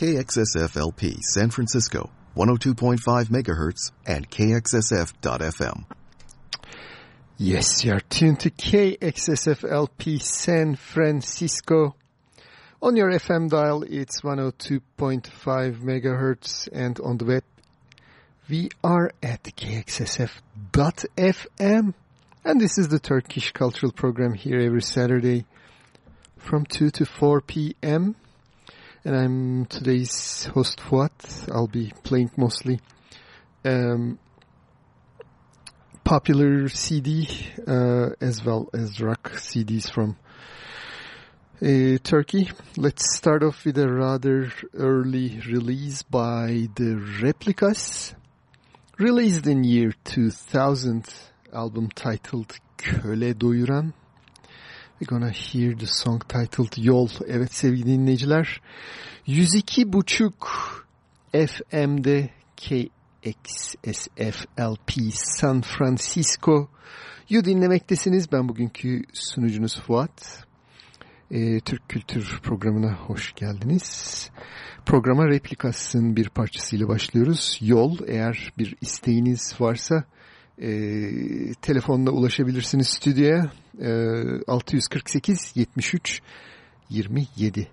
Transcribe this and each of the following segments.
KXSFLP San Francisco, 102.5 megahertz and KXSF.FM. Yes, you're tuned to KXSFLP San Francisco. On your FM dial, it's 102.5 megahertz and on the web, we are at KXSF.FM. And this is the Turkish Cultural Program here every Saturday from 2 to 4 p.m. And I'm today's host Fuat. I'll be playing mostly um, popular CD uh, as well as rock CDs from uh, Turkey. Let's start off with a rather early release by the Replikas. Released in year 2000, album titled Köle Doyuran. We're gonna hear the song titled Yol. Evet sevgili dinleyiciler. 102.5 FM'de KXSFLP San Francisco'yu dinlemektesiniz. Ben bugünkü sunucunuz Fuat. Ee, Türk Kültür Programı'na hoş geldiniz. Programa Replikas'ın bir parçasıyla başlıyoruz. Yol, eğer bir isteğiniz varsa e, telefonla ulaşabilirsiniz stüdyoya. E, 648 73 27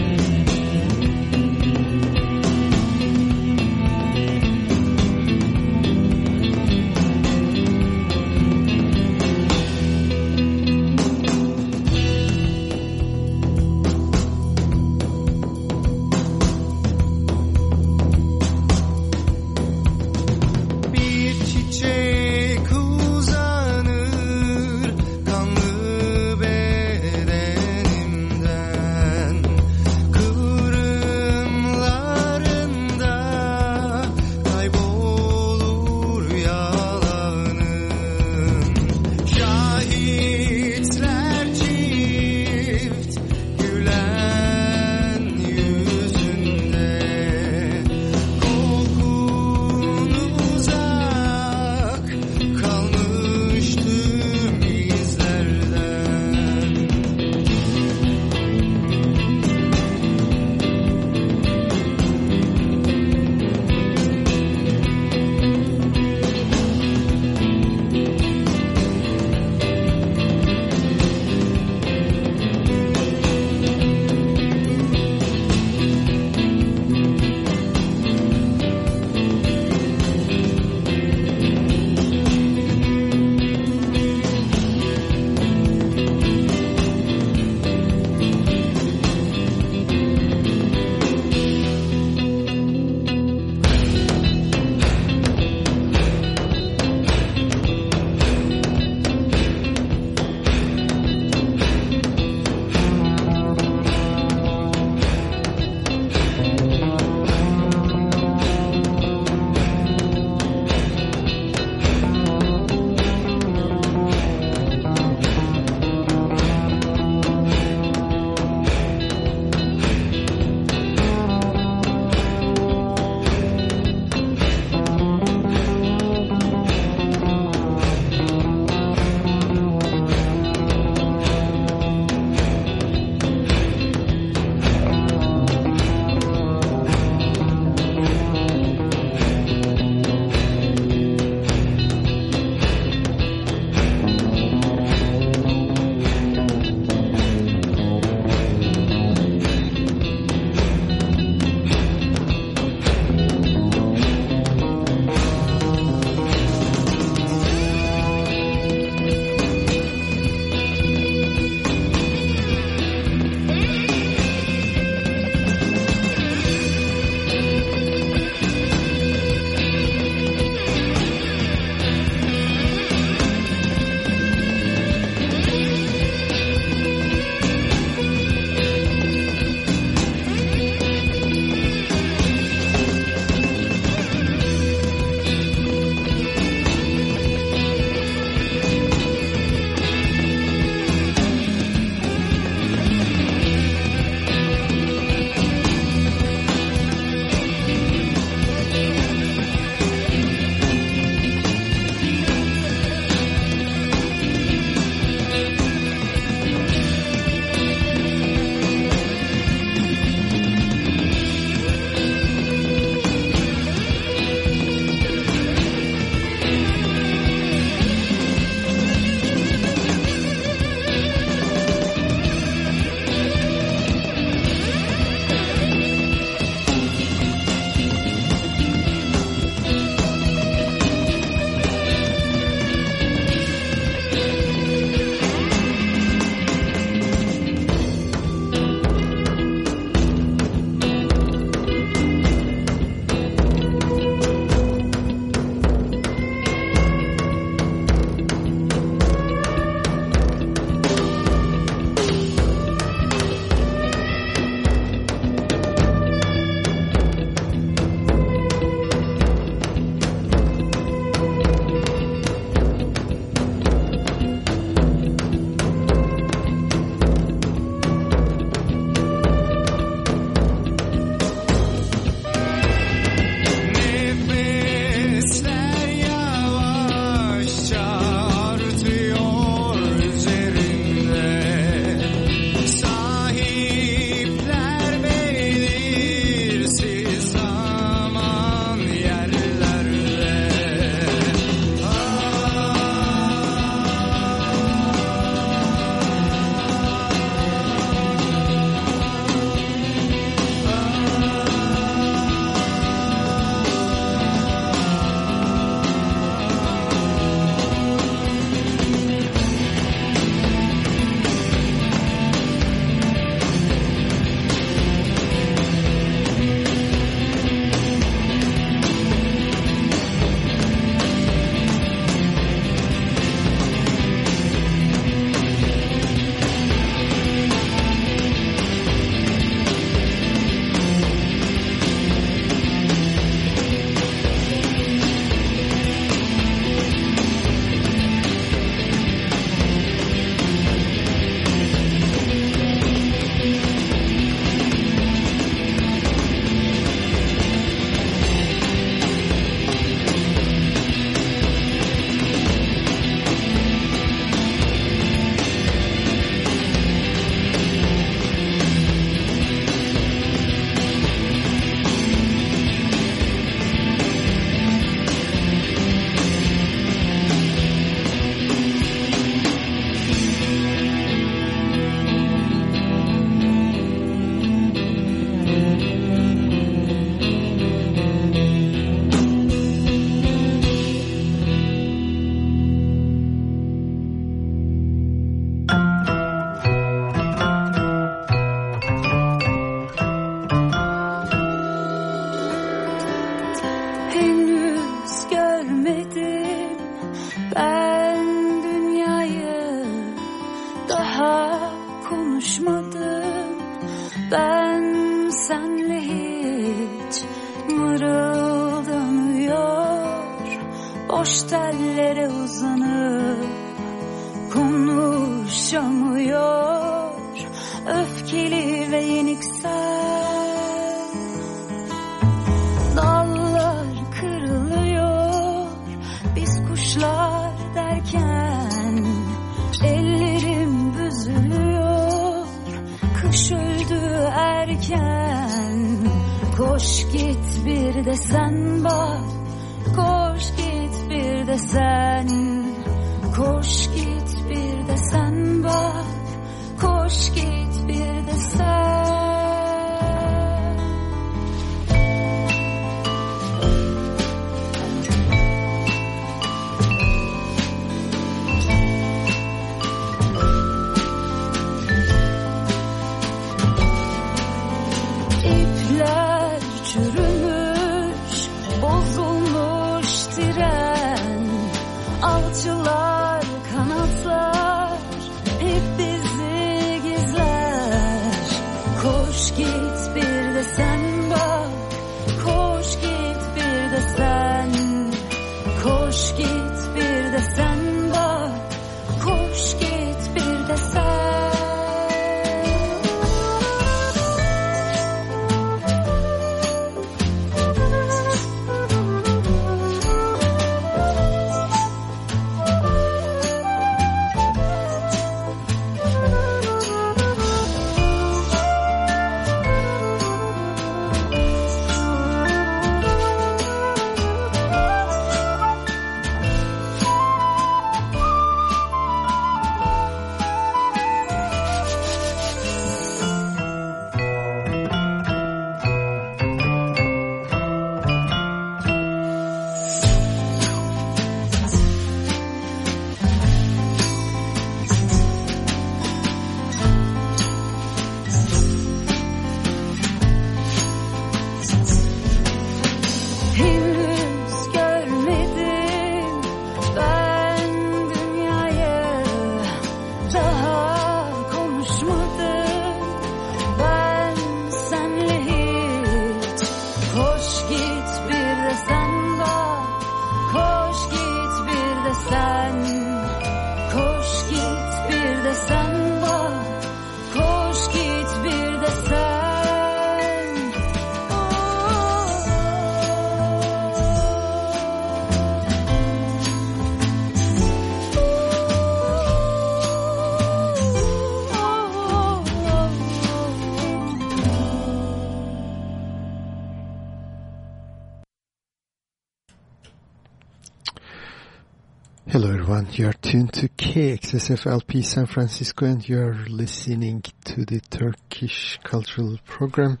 tuned to KXSFLP San Francisco and you are listening to the Turkish Cultural Program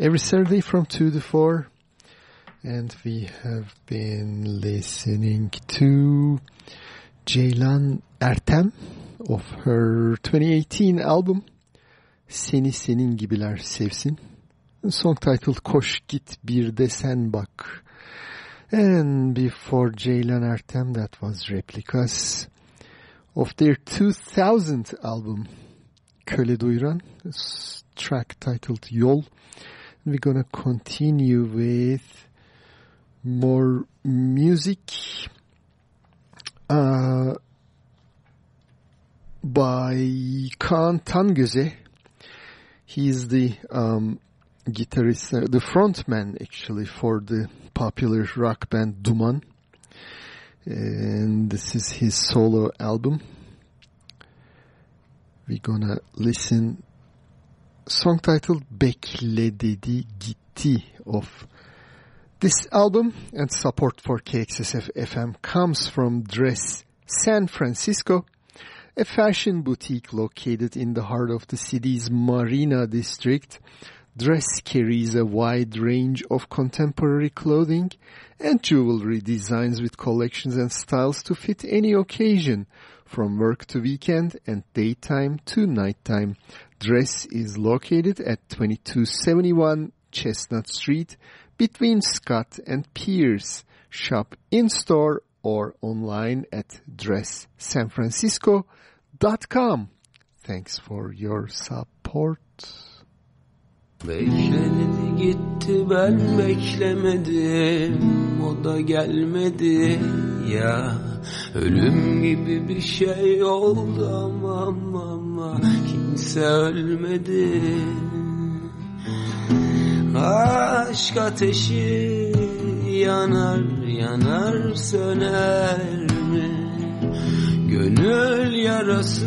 every Saturday from 2 to 4. And we have been listening to Ceylan Ertem of her 2018 album Seni Senin Gibiler Sevsin. The song titled Koş Git Bir De Sen Bak. And before Ceylan Ertem, that was Replikas of their 2000 album Köle Doyuran, track titled Yol. We're gonna continue with more music uh, by Kaan Tangöze. He's the um, guitarist, uh, the frontman actually for the popular rock band Duman. And this is his solo album. We're gonna listen song titled Bekle Dedi Gitti of this album and support for KXSF FM comes from Dress San Francisco, a fashion boutique located in the heart of the city's Marina district. Dress carries a wide range of contemporary clothing and jewelry designs with collections and styles to fit any occasion, from work to weekend and daytime to nighttime. Dress is located at 2271 Chestnut Street between Scott and Pierce. Shop in-store or online at dresssanfrancisco.com. Thanks for your support. Gitti ben beklemedim O da gelmedi ya Ölüm gibi bir şey oldu ama ama, ama kimse ölmedi Aşk ateşi yanar yanar söner mi? Gönül yarası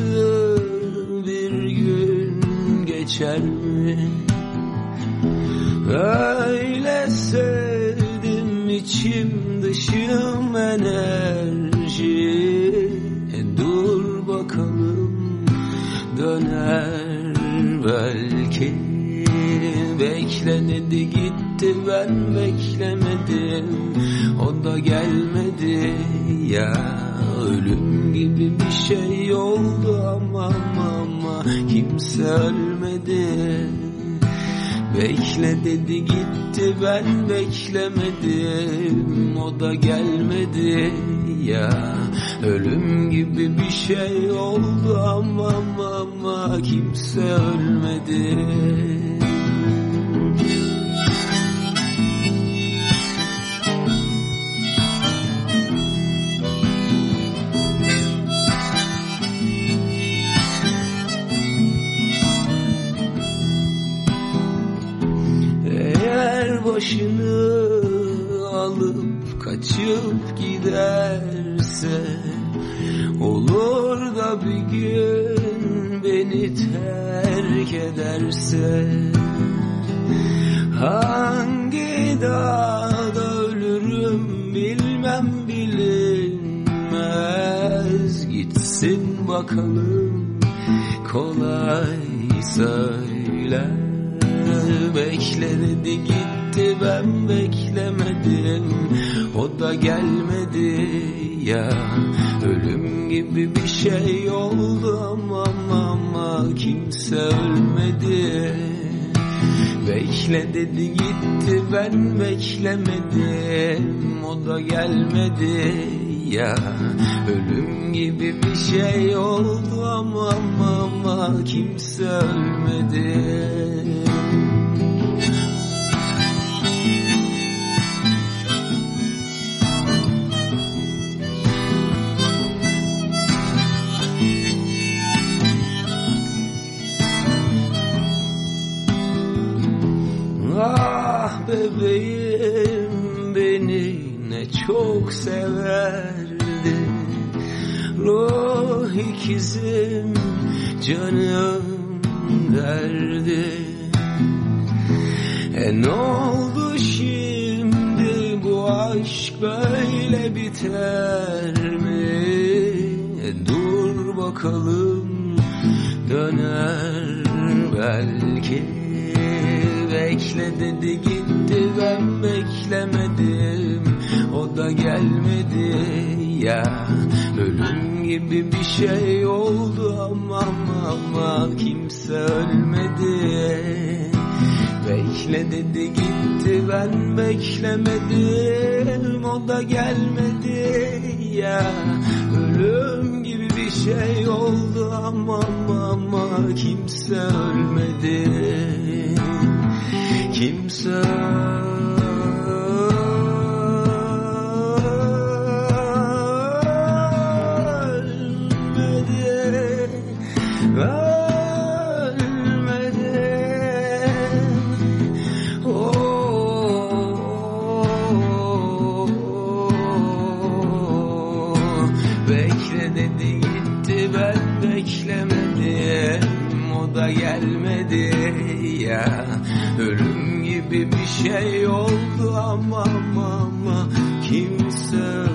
bir gün geçer mi? İçim dışım enerji. E Dur bakalım döner belki. Bekle dedi gitti ben beklemedim. O da gelmedi ya Ölüm gibi bir şey oldu. Ama ama kimse ölmedi. Bekle dedi gitti ben beklemedim O da gelmedi ya. Ölüm gibi bir şey oldu ama ama, ama kimse ölmedi bir gün beni terk ederse Hangi dağda ölürüm bilmem bilinmez. Gitsin bakalım kolay söyler. Bekle dedi gitti ben beklemedim. O da gelmedi ya Ölüm gibi bir şey oldu ama ama kimse ölmedi. Bekle dedi gitti ben beklemedim. O da gelmedi. Ya Ölüm gibi bir şey oldu ama, ama kimse ölmedi bebeğim beni ne çok severdi. Ruh ikizim canım derdi E ne oldu şimdi bu aşk böyle biter mi? E dur bakalım döner belki. Bekle dedi gitti ben beklemedim. O da gelmedi ya. Ölüm gibi bir şey oldu ama ama, kimse ölmedi. Bekle dedi gitti ben beklemedim. O da gelmedi ya. Ölüm gibi bir şey oldu ama, ama kimse ölmedi kiếm sơn ya. Ölüm gibi bir şey oldu ama ama, ama kimse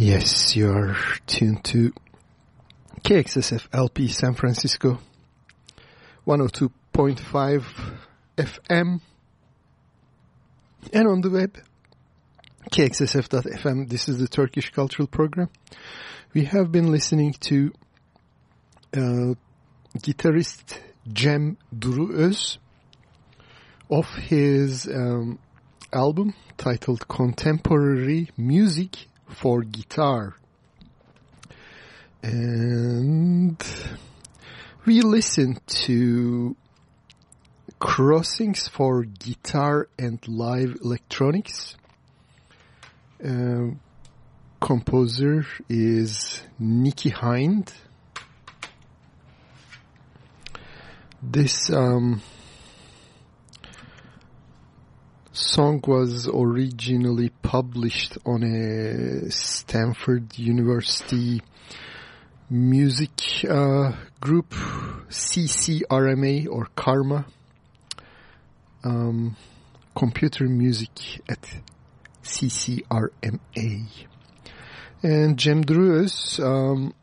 Yes, you are tuned to KXSF LP San Francisco 102.5 FM and on the web kxsf.fm. This is the Turkish Cultural Program. We have been listening to uh, guitarist Cem Duruöz of his um, album titled Contemporary Music for guitar. And we listened to Crossings for Guitar and Live Electronics. Um, composer is Nicky Hind. This um, song was originally published on a Stanford University music uh, group, CCRMA or Karma, um, computer music at CCRMA. And Cem Duru um,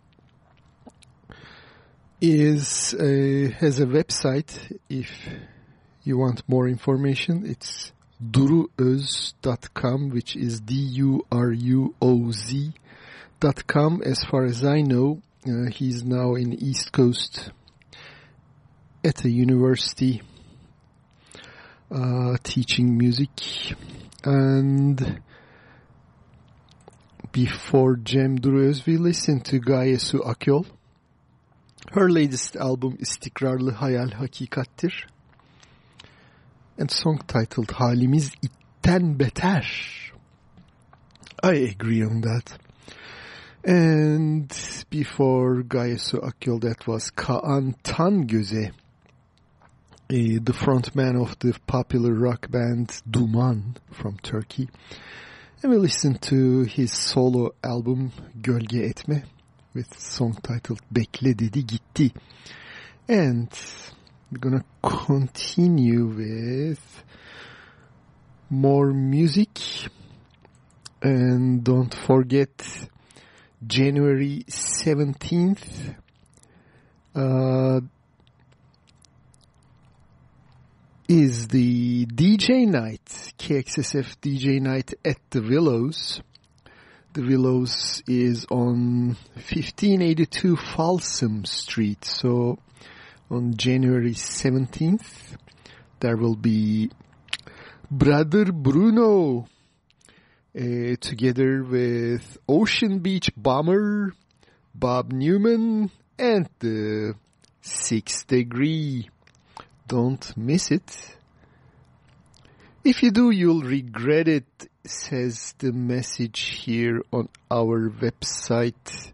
is a, has a website if you want more information. It's duruoz.com, which is D-U-R-U-O-Z dot com. As far as I know, uh, he's now in East Coast at a university uh, teaching music. And before Cem Duruöz, we listened to Gaye Su Akyol. Her latest album İstikrarlı Hayal Hakikattir and song titled Halimiz itten beter. I agree on that. And before Gaye Su Akyol, that was Kaan Tangöze, eh, the frontman of the popular rock band Duman from Turkey. And we listened to his solo album Gölge Etme with song titled Bekle Dedi Gitti. And we're gonna continue with more music. And don't forget January 17th, uh, is the DJ night, KXSF DJ night at the Willows. The Willows is on 1582 Folsom Street. So on January 17th, there will be Brother Bruno uh, together with Ocean Beach Bomber, Bob Newman, and the Six Degree. Don't miss it. If you do, you'll regret it, says the message here on our website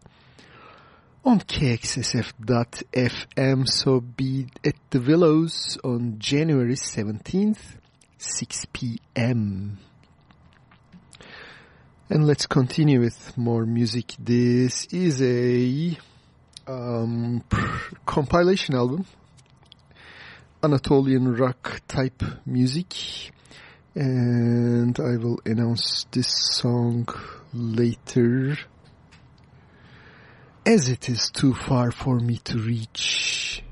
on kxsf.fm. So be at the Willows on January 17th, 6 p.m. And let's continue with more music. This is a um, compilation album, Anatolian rock type music, and I will announce this song later as it is too far for me to reach.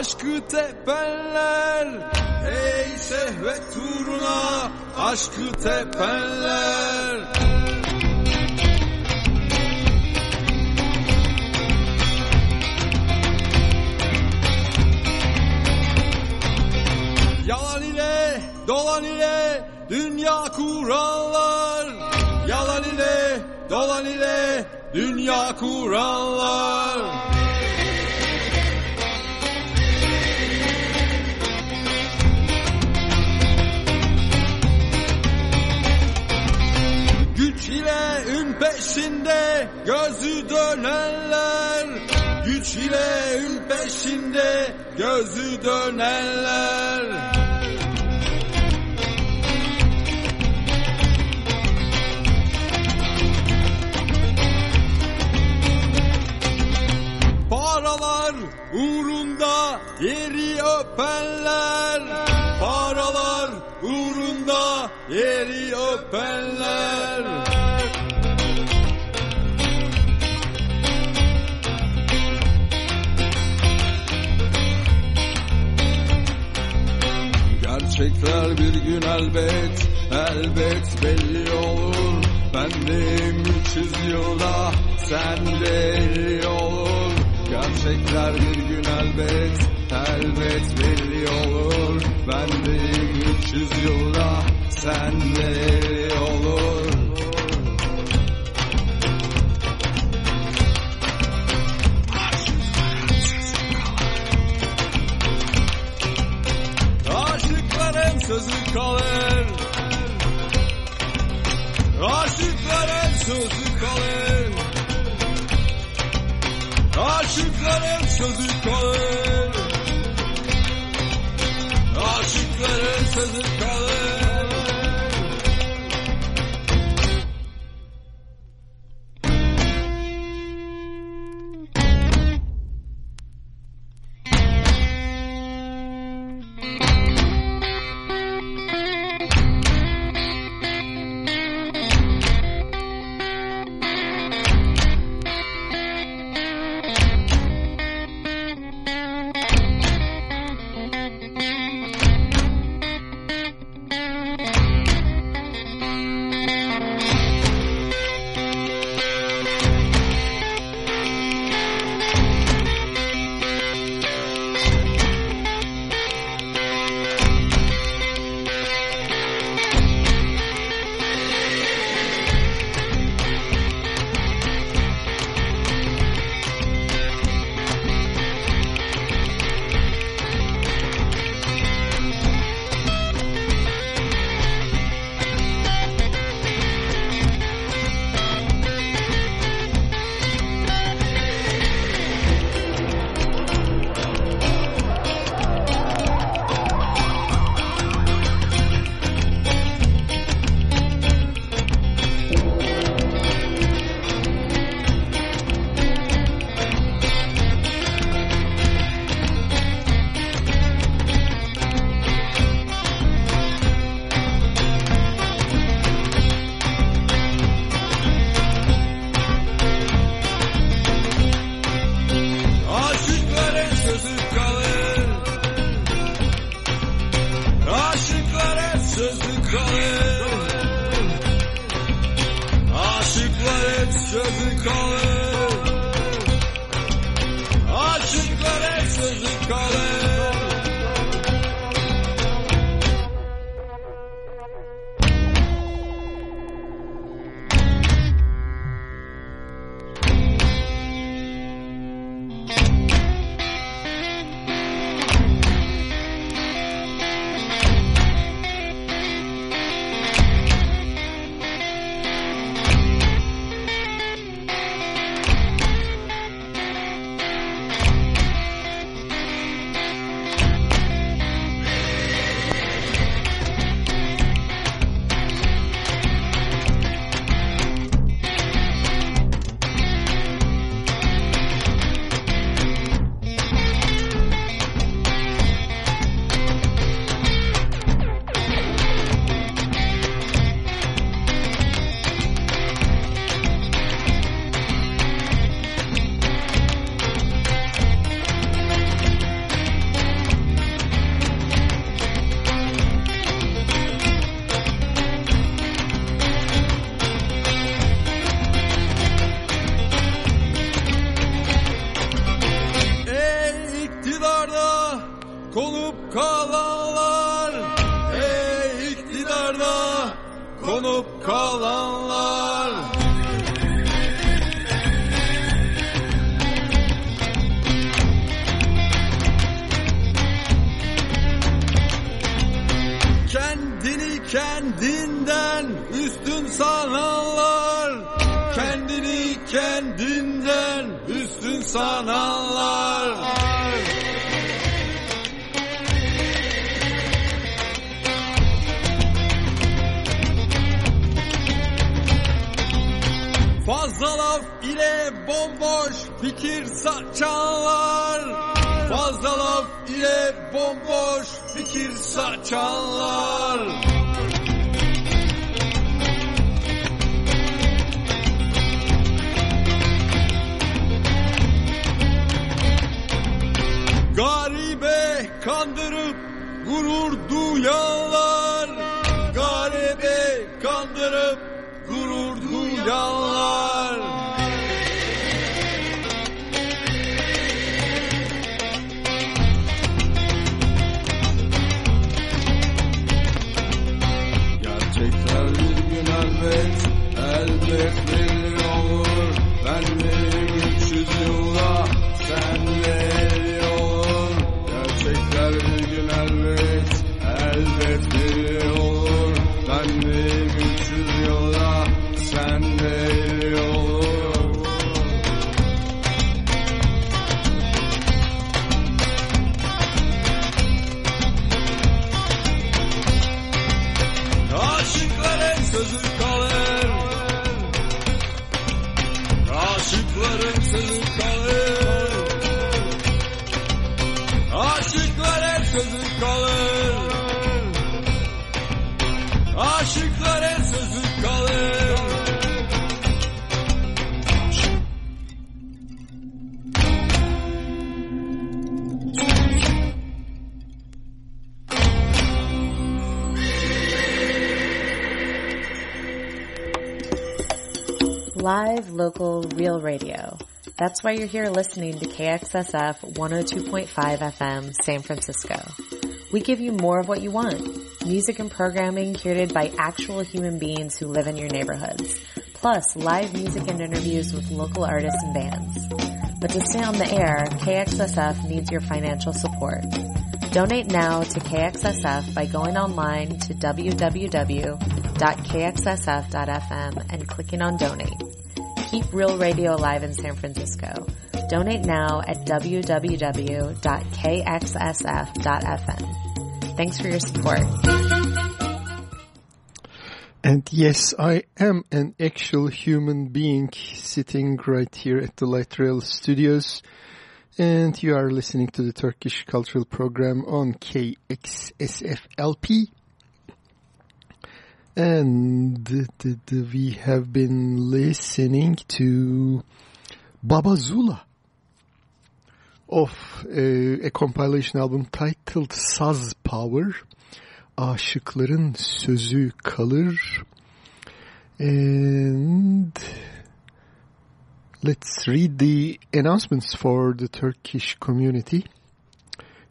aşkı tepenler Ey şehvet uğruna aşkı tepenler Yalan ile dolan ile dünya kuranlar Yalan ile dolan ile dünya kuranlar peşinde gözü dönenler Güç ile ün peşinde gözü dönenler. Paralar uğrunda yeri öpenler. Paralar uğrunda yeri öpenler Gerçekler bir gün elbet, elbet belli olur. Bendim 300 yılda, sen de 50 olur. Gerçekler bir gün elbet, elbet belli olur. Bendim 300 yılda, sen de 50 olur sözü kalır. Aşıkların sözü kalır. Aşıkların sözü kalır. Aşıkların sözü kalır going. Live, local, real radio. That's why you're here listening to KXSF 102.5 FM San Francisco. We give you more of what you want. Music and programming curated by actual human beings who live in your neighborhoods. Plus, live music and interviews with local artists and bands. But to stay on the air, KXSF needs your financial support. Donate now to KXSF by going online to www.kxsf.fm and clicking on donate. Keep Real Radio alive in San Francisco. Donate now at www.kxsf.fm. Thanks for your support. And yes, I am an actual human being sitting right here at the Light Rail Studios. And you are listening to the Turkish Cultural Program on KXSFLP. And we have been listening to Baba Zula of uh, a compilation album titled Saz Power. Aşıkların sözü kalır. And let's read the announcements for the Turkish community.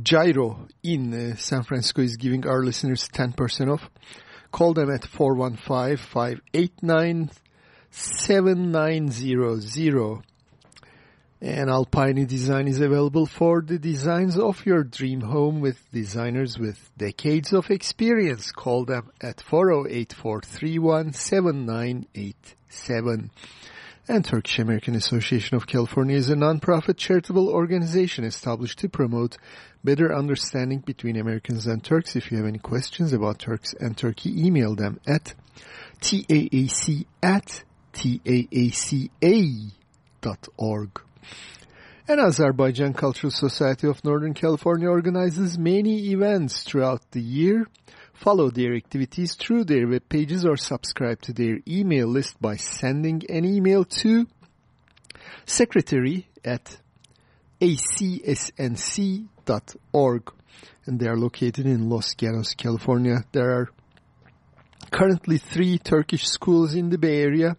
Gyro in uh, San Francisco is giving our listeners 10% off. Call them at 415-589-7900. And Alpine Design is available for the designs of your dream home with designers with decades of experience. Call them at 408-431-7987. And Turkish American Association of California is a nonprofit charitable organization established to promote better understanding between Americans and Turks. If you have any questions about Turks and Turkey, email them at taac at taaca.org. And Azerbaijan Cultural Society of Northern California organizes many events throughout the year Follow their activities through their web pages or subscribe to their email list by sending an email to secretary at acsnc.org. And they are located in Los Gatos, California. There are currently three Turkish schools in the Bay Area.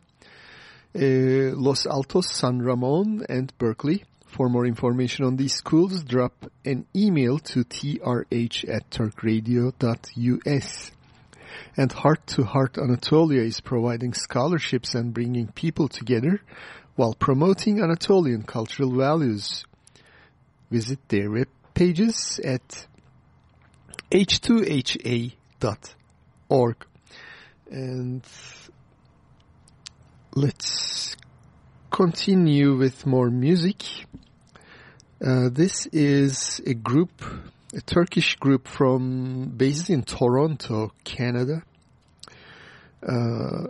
Uh, Los Altos, San Ramon, and Berkeley. For more information on these schools, drop an email to trh at turkradio.us. And Heart to Heart Anatolia is providing scholarships and bringing people together while promoting Anatolian cultural values. Visit their web pages at h2ha.org. And let's continue with more music. Uh, this is a group, a Turkish group from based in Toronto, Canada. Uh,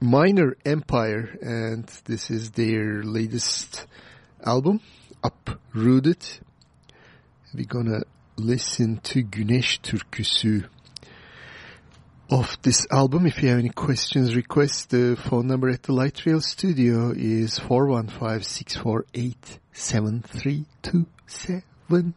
Minor Empire, and this is their latest album, Uprooted. We're gonna listen to Güneş Türküsü of this album. If you have any questions, requests, the phone number at the Light Rail Studio is 415 648 7327.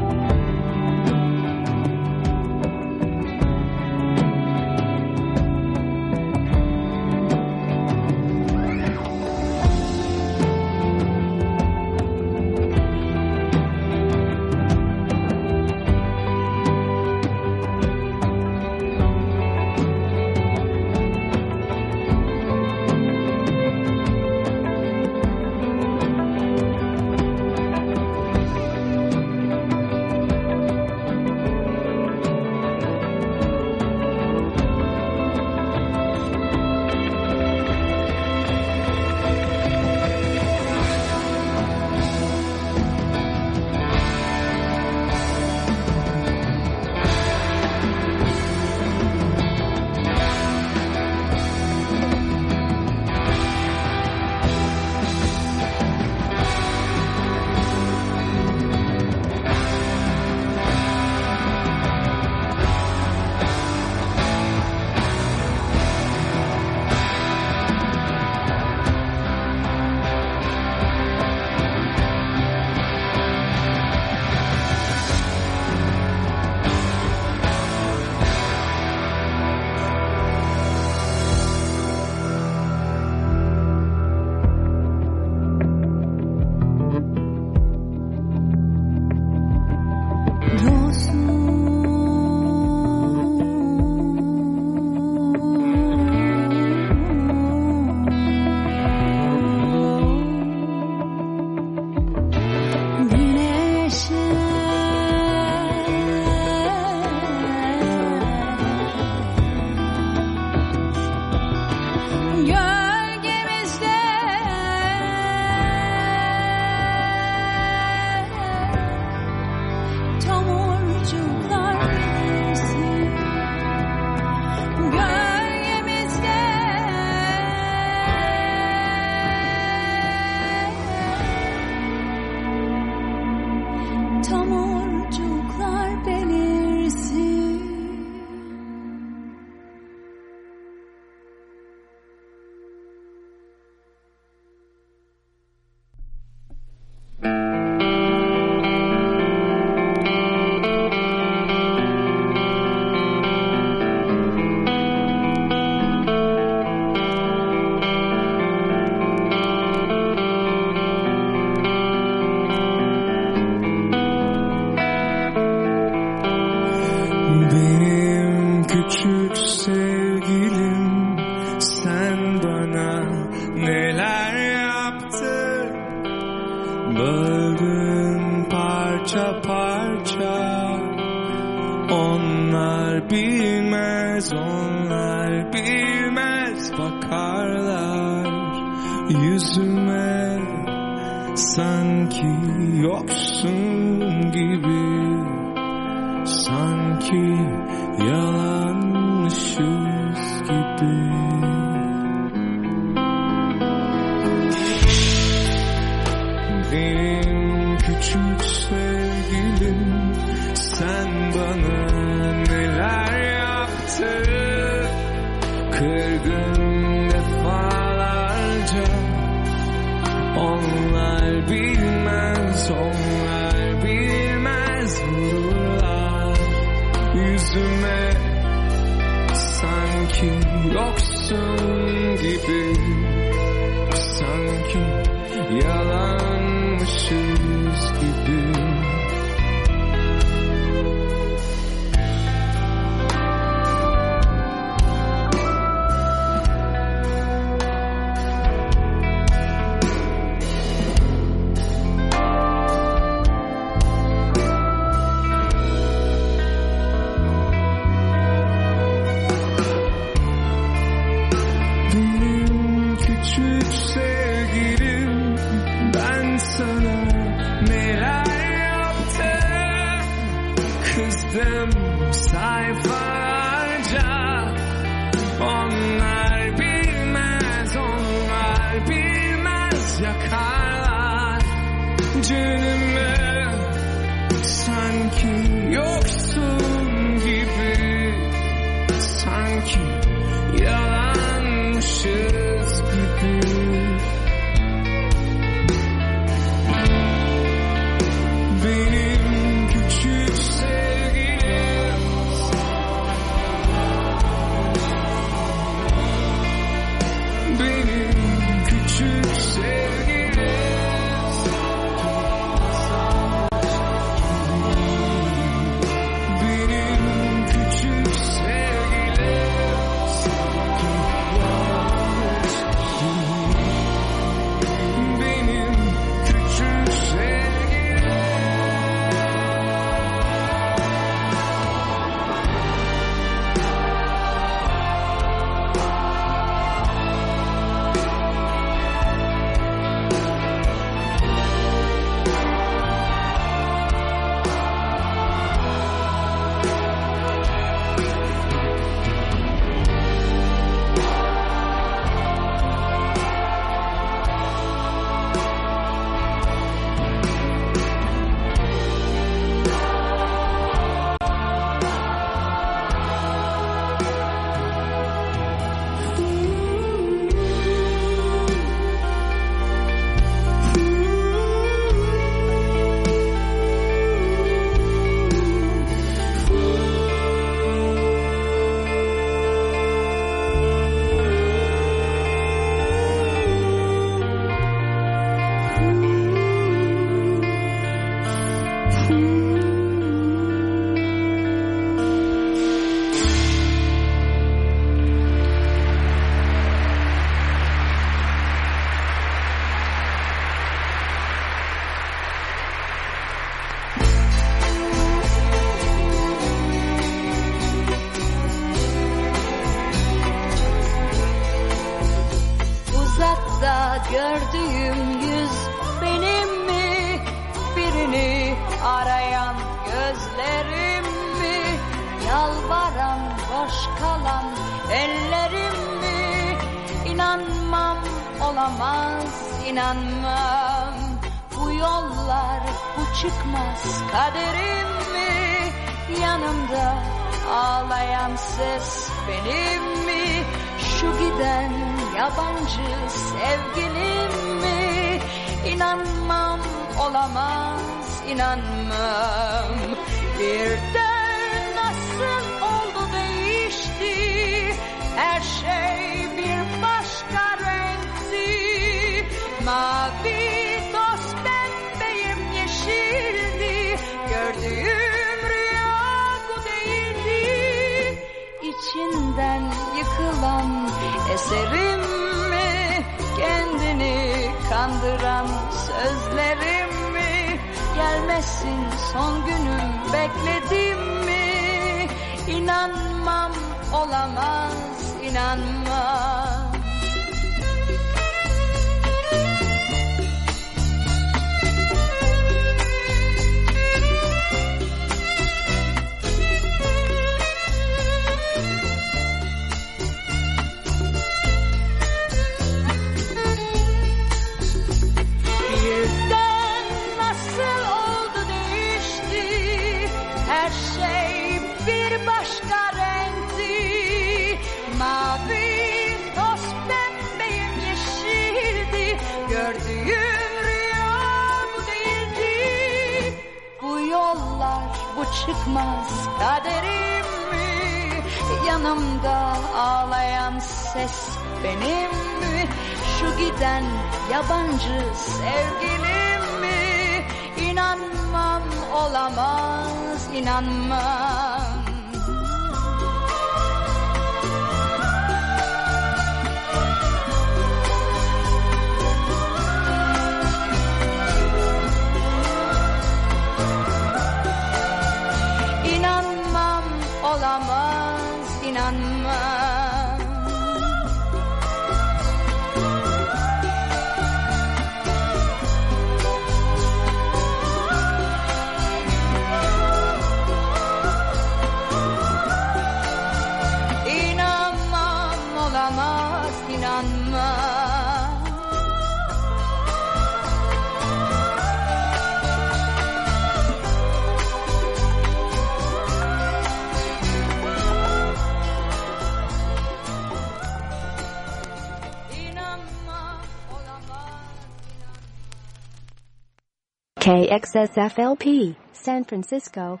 KXSFLP, San Francisco.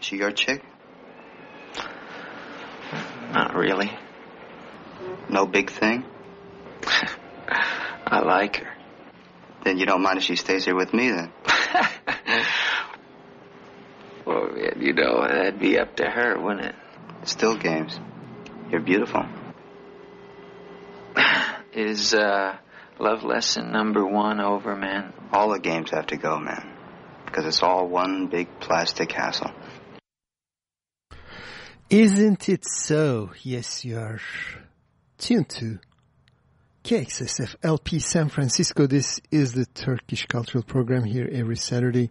She your chick? Not really. No big thing? I like her. Then you don't mind if she stays here with me then? Well, you know, that'd be up to her, wouldn't it? Still games. You're beautiful. Is uh, love lesson number one over, man? All the games have to go, man. Because it's all one big plastic hassle. Isn't it so? Yes, you are tuned to KXSF LP San Francisco. This is the Turkish Cultural Program here every Saturday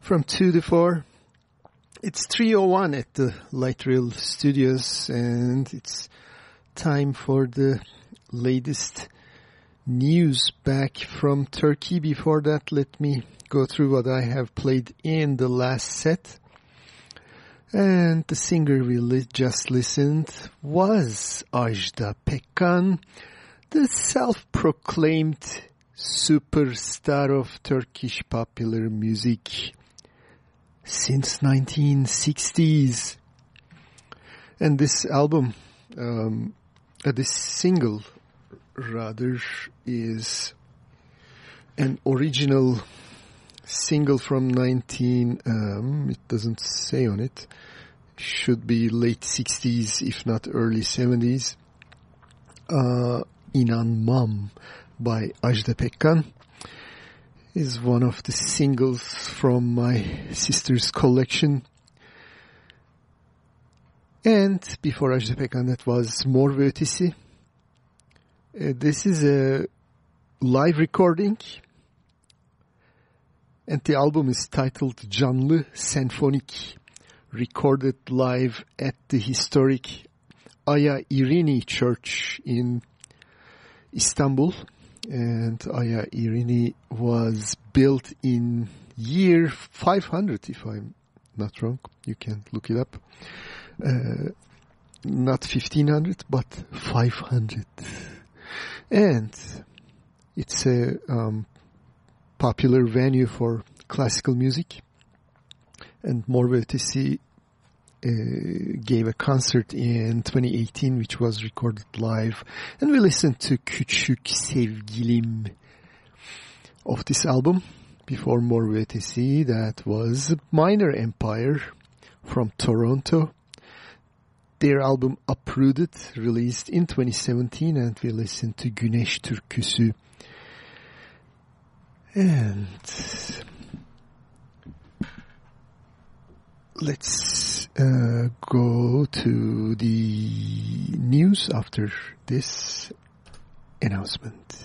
from 2 to 4. It's 3.01 at the Light Rail Studios and it's time for the latest news back from Turkey. Before that, let me go through what I have played in the last set. And the singer we just listened was Ajda Pekkan, the self-proclaimed superstar of Turkish popular music since 1960s. And this album, um, uh, this single rather, is an original single from 19, um, it doesn't say on it, should be late 60s if not early 70s. Uh, İnanmam by Ajda Pekkan is one of the singles from my sister's collection. And before Ajda Pekkan that was Mor ve Ötesi. Uh, this is a live recording and the album is titled Canlı Senfonik recorded live at the historic Aya Irini Church in Istanbul. And Aya Irini was built in year 500, if I'm not wrong. You can look it up. Uh, not 1500, but 500. And it's a um, popular venue for classical music. And Mor Ötesi uh, gave a concert in 2018 which was recorded live. And we listened to Küçük Sevgilim of this album. Before Mor Ötesi, that was Minor Empire from Toronto. Their album Uprooted released in 2017 and we listened to Güneş Türküsü. And let's uh, go to the news after this announcement.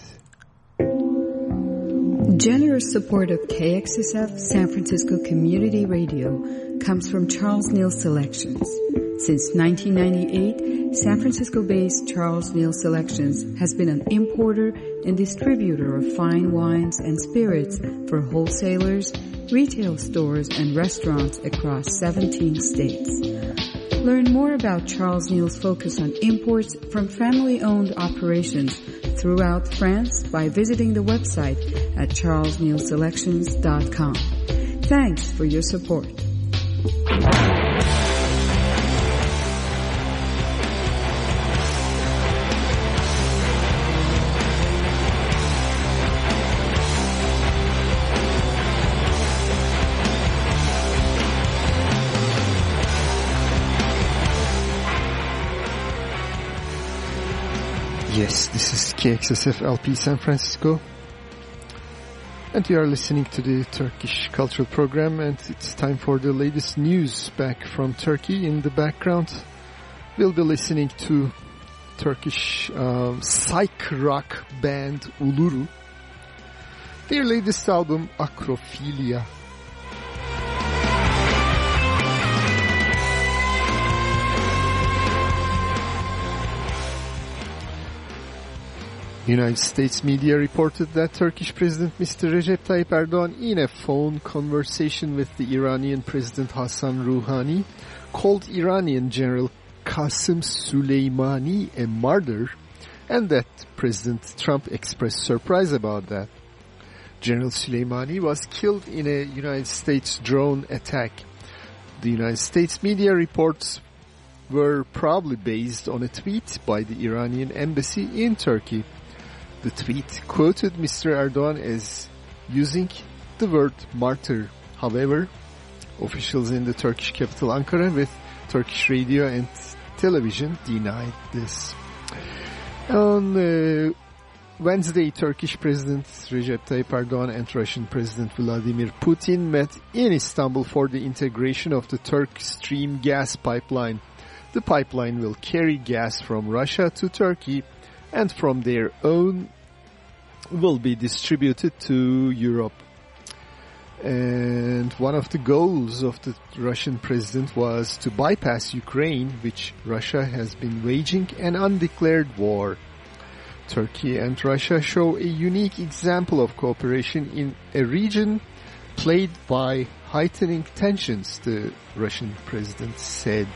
Generous support of KXSF San Francisco Community Radio comes from Charles Neal Selections. Since 1998, San Francisco-based Charles Neal Selections has been an importer and distributor of fine wines and spirits for wholesalers, retail stores, and restaurants across 17 states. Learn more about Charles Neal's focus on imports from family-owned operations throughout France by visiting the website at charlesnealselections.com. Thanks for your support. Yes, this is KXSF LP San Francisco. And you are listening to the Turkish Cultural Program and it's time for the latest news back from Turkey. In the background, we'll be listening to Turkish um, psych rock band Uluru. Their latest album, Acrophilia. United States media reported that Turkish President Mr. Recep Tayyip Erdogan, in a phone conversation with the Iranian President Hassan Rouhani, called Iranian General Qasem Soleimani a martyr, and that President Trump expressed surprise about that. General Soleimani was killed in a United States drone attack. The United States media reports were probably based on a tweet by the Iranian embassy in Turkey. The tweet quoted Mr. Erdogan as using the word martyr. However, officials in the Turkish capital Ankara with Turkish radio and television denied this. On uh, Wednesday, Turkish President Recep Tayyip Erdogan and Russian President Vladimir Putin met in Istanbul for the integration of the Turk Stream gas pipeline. The pipeline will carry gas from Russia to Turkey and from their own will be distributed to Europe. And one of the goals of the Russian president was to bypass Ukraine, which Russia has been waging an undeclared war. Turkey and Russia show a unique example of cooperation in a region plagued by heightening tensions, the Russian president said.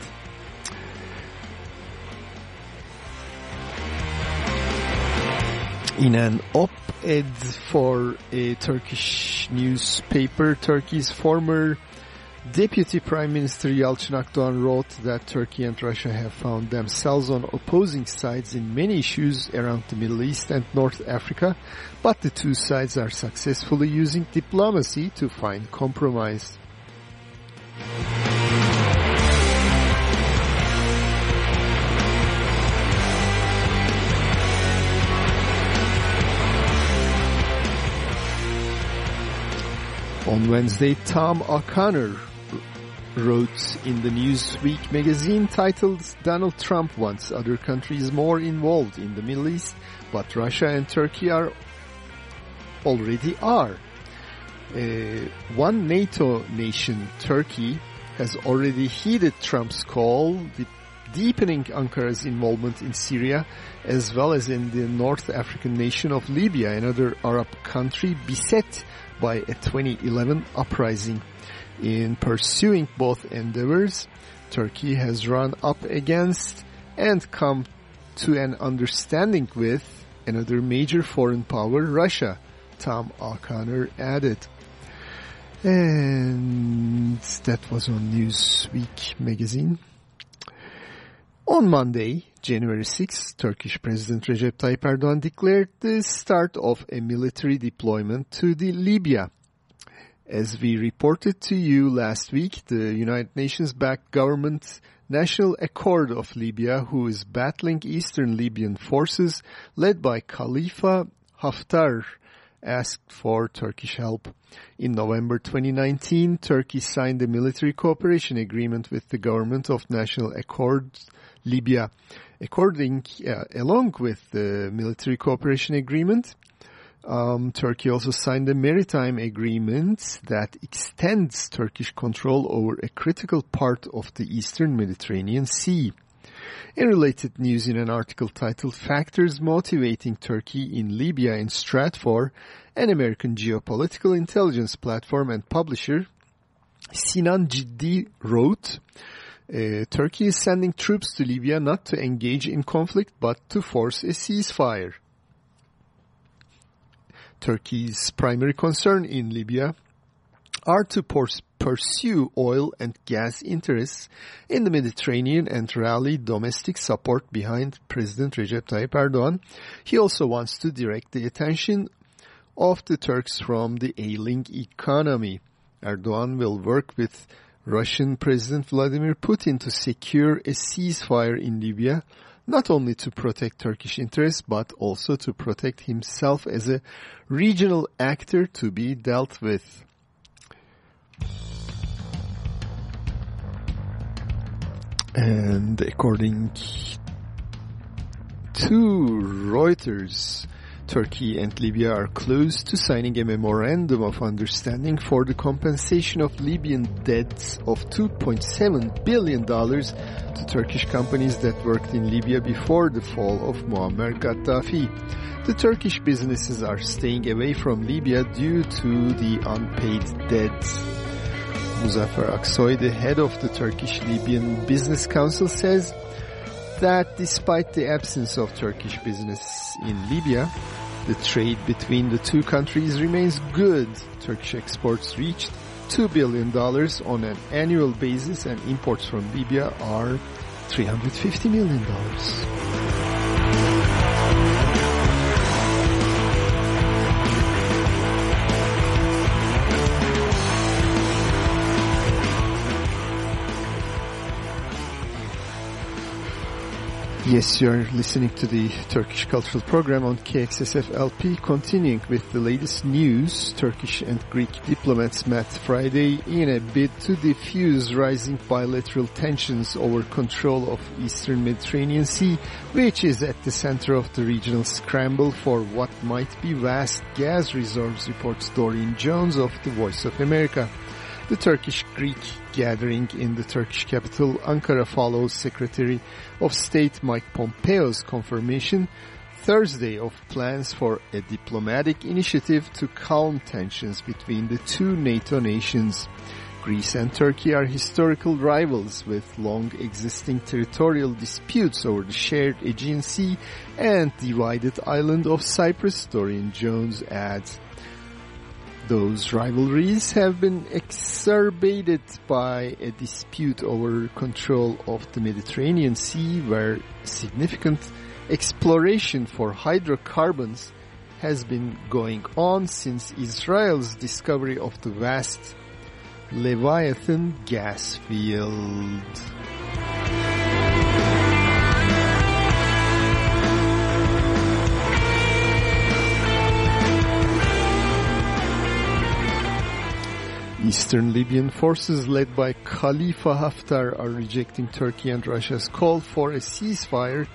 In an op-ed for a Turkish newspaper, Turkey's former Deputy Prime Minister Yalçın Akdoğan wrote that Turkey and Russia have found themselves on opposing sides in many issues around the Middle East and North Africa, but the two sides are successfully using diplomacy to find compromise. On Wednesday, Tom O'Connor wrote in the Newsweek magazine titled Donald Trump wants other countries more involved in the Middle East, but Russia and Turkey are already are. Uh, one NATO nation, Turkey, has already heeded Trump's call, the deepening Ankara's involvement in Syria as well as in the North African nation of Libya, another Arab country beset by a 2011 uprising. In pursuing both endeavors, Turkey has run up against and come to an understanding with another major foreign power, Russia, Tom O'Connor added. And that was on Newsweek magazine. On Monday, January 6, Turkish President Recep Tayyip Erdogan declared the start of a military deployment to the Libya. As we reported to you last week, the United Nations-backed government National Accord of Libya, who is battling eastern Libyan forces led by Khalifa Haftar, asked for Turkish help. In November 2019, Turkey signed a military cooperation agreement with the government of National Accord Libya. According, uh, along with the military cooperation agreement, um, Turkey also signed a maritime agreement that extends Turkish control over a critical part of the eastern Mediterranean Sea. In related news in an article titled Factors Motivating Turkey in Libya in Stratfor, an American geopolitical intelligence platform and publisher, Sinan Ciddi wrote, uh, Turkey is sending troops to Libya not to engage in conflict but to force a ceasefire. Turkey's primary concern in Libya are to pursue oil and gas interests in the Mediterranean and rally domestic support behind President Recep Tayyip Erdogan. He also wants to direct the attention of the Turks from the ailing economy. Erdogan will work with Russian President Vladimir Putin to secure a ceasefire in Libya not only to protect Turkish interests, but also to protect himself as a regional actor to be dealt with. And according to Reuters, Turkey and Libya are close to signing a memorandum of understanding for the compensation of Libyan debts of $2.7 billion to Turkish companies that worked in Libya before the fall of Muammar Gaddafi. The Turkish businesses are staying away from Libya due to the unpaid debts. Muzaffer Aksoy, the head of the Turkish-Libyan Business Council, says that despite the absence of Turkish business in Libya, the trade between the two countries remains good. Turkish exports reached $2 billion on an annual basis and imports from Libya are $350 million. Yes, you are listening to the Turkish Cultural Program on KXSF LP. Continuing with the latest news, Turkish and Greek diplomats met Friday in a bid to diffuse rising bilateral tensions over control of Eastern Mediterranean Sea, which is at the center of the regional scramble for what might be vast gas reserves, reports Dorian Jones of The Voice of America. The Turkish-Greek gathering in the Turkish capital Ankara follows Secretary of State Mike Pompeo's confirmation Thursday of plans for a diplomatic initiative to calm tensions between the two NATO nations. Greece and Turkey are historical rivals with long existing territorial disputes over the shared Aegean Sea and divided island of Cyprus, Dorian Jones adds. Those rivalries have been exacerbated by a dispute over control of the Mediterranean Sea where significant exploration for hydrocarbons has been going on since Israel's discovery of the vast Leviathan gas field. Eastern Libyan forces led by Khalifa Haftar are rejecting Turkey and Russia's call for a ceasefire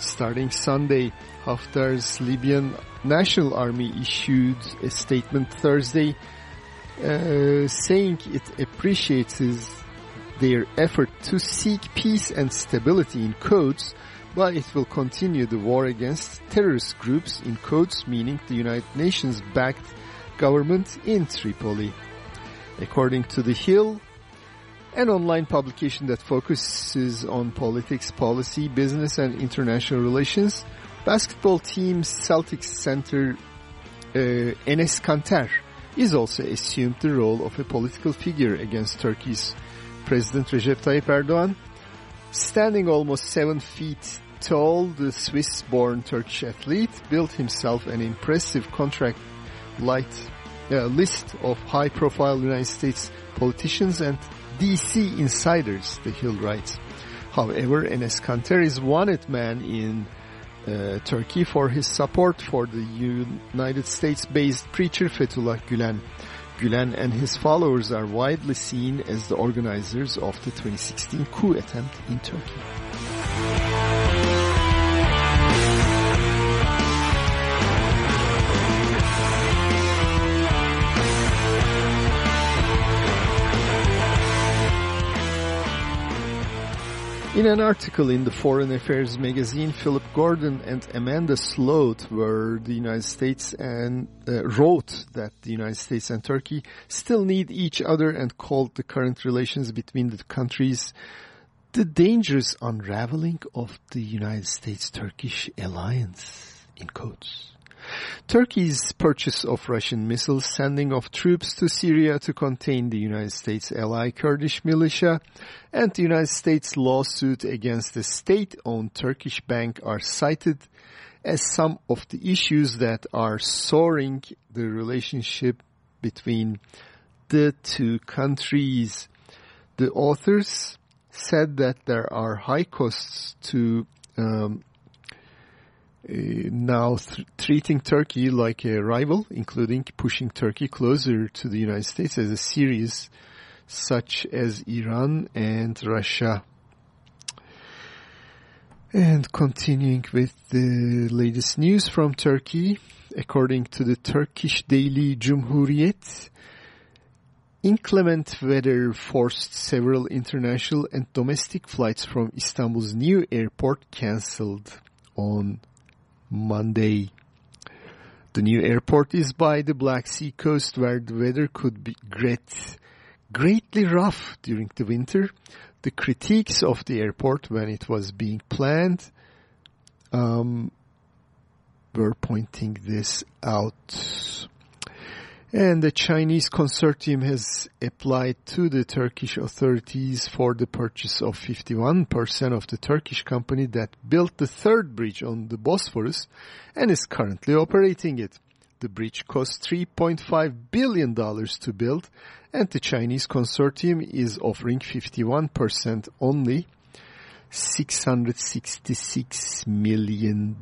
starting Sunday. Haftar's Libyan National Army issued a statement Thursday uh, saying it appreciates their effort to seek peace and stability in codes, but it will continue the war against terrorist groups in codes, meaning the United Nations-backed government in Tripoli. According to The Hill, an online publication that focuses on politics, policy, business, and international relations, basketball team Celtics center uh, Enes Kanter is also assumed the role of a political figure against Turkey's President Recep Tayyip Erdogan. Standing almost seven feet tall, the Swiss-born Turkish athlete built himself an impressive contract light uh, list of high-profile United States politicians and DC insiders, the Hill writes. However, Enes Kanter is wanted man in uh, Turkey for his support for the United States-based preacher Fethullah Gülen. Gülen and his followers are widely seen as the organizers of the 2016 coup attempt in Turkey. In an article in the Foreign Affairs magazine, Philip Gordon and Amanda Sloat were the United States and uh, wrote that the United States and Turkey still need each other and called the current relations between the countries the dangerous unraveling of the United States-Turkish alliance, in quotes. Turkey's purchase of Russian missiles, sending of troops to Syria to contain the United States ally Kurdish militia, and the United States lawsuit against the state-owned Turkish bank are cited as some of the issues that are soaring the relationship between the two countries. The authors said that there are high costs to um, Uh, now th- treating Turkey like a rival, including pushing Turkey closer to the United States as a series such as Iran and Russia. And continuing with the latest news from Turkey, according to the Turkish daily Cumhuriyet, inclement weather forced several international and domestic flights from Istanbul's new airport cancelled on Monday. The new airport is by the Black Sea coast where the weather could be great, greatly rough during the winter. The critiques of the airport when it was being planned um, were pointing this out. And the Chinese consortium has applied to the Turkish authorities for the purchase of 51% of the Turkish company that built the third bridge on the Bosphorus and is currently operating it. The bridge cost $3.5 billion to build and the Chinese consortium is offering 51% only, $666 million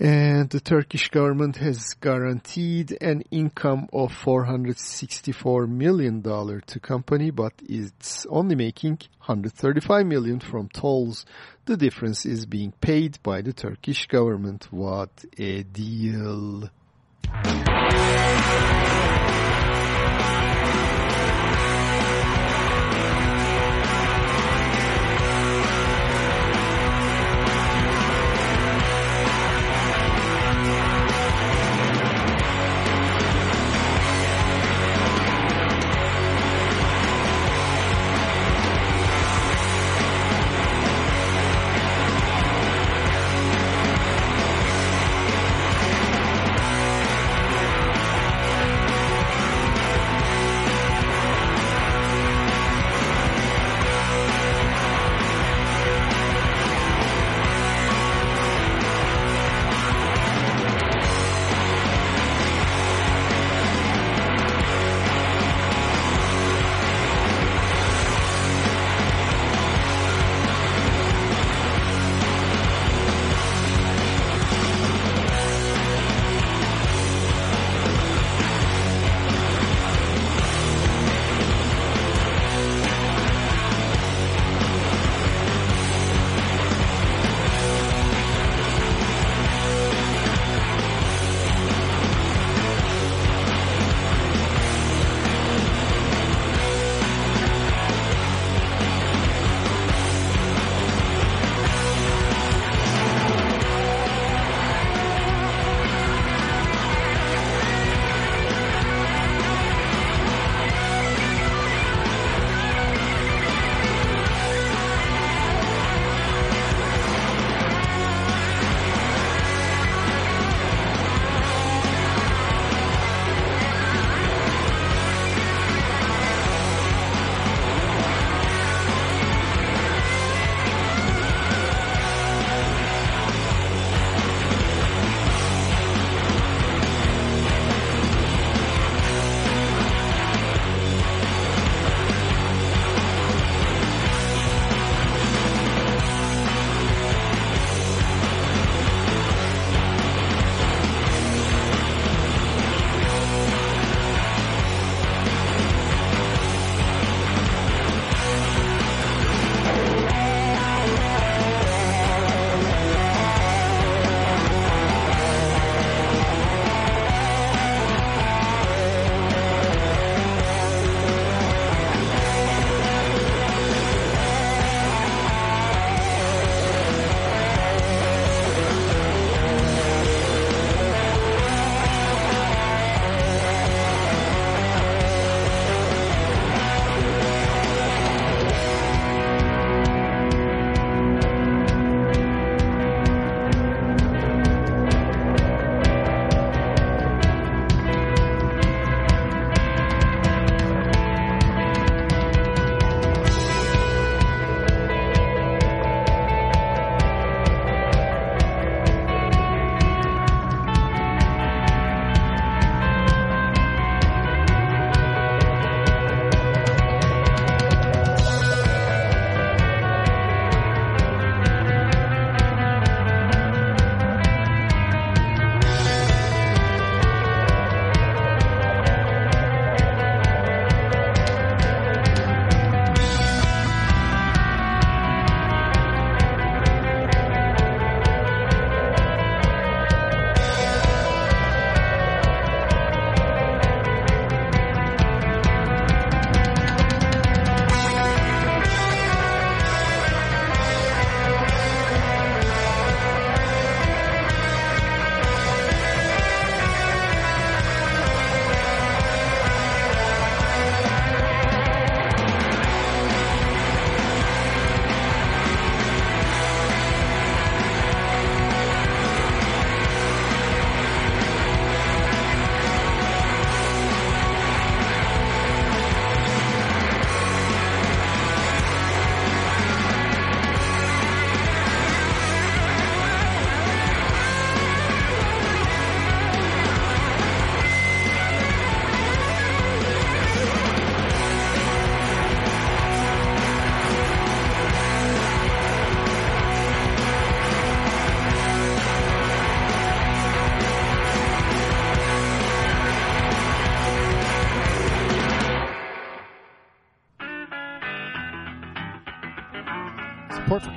and the Turkish government has guaranteed an income of $464 million to company, but it's only making 135 million from tolls. The difference is being paid by the Turkish government. What a deal.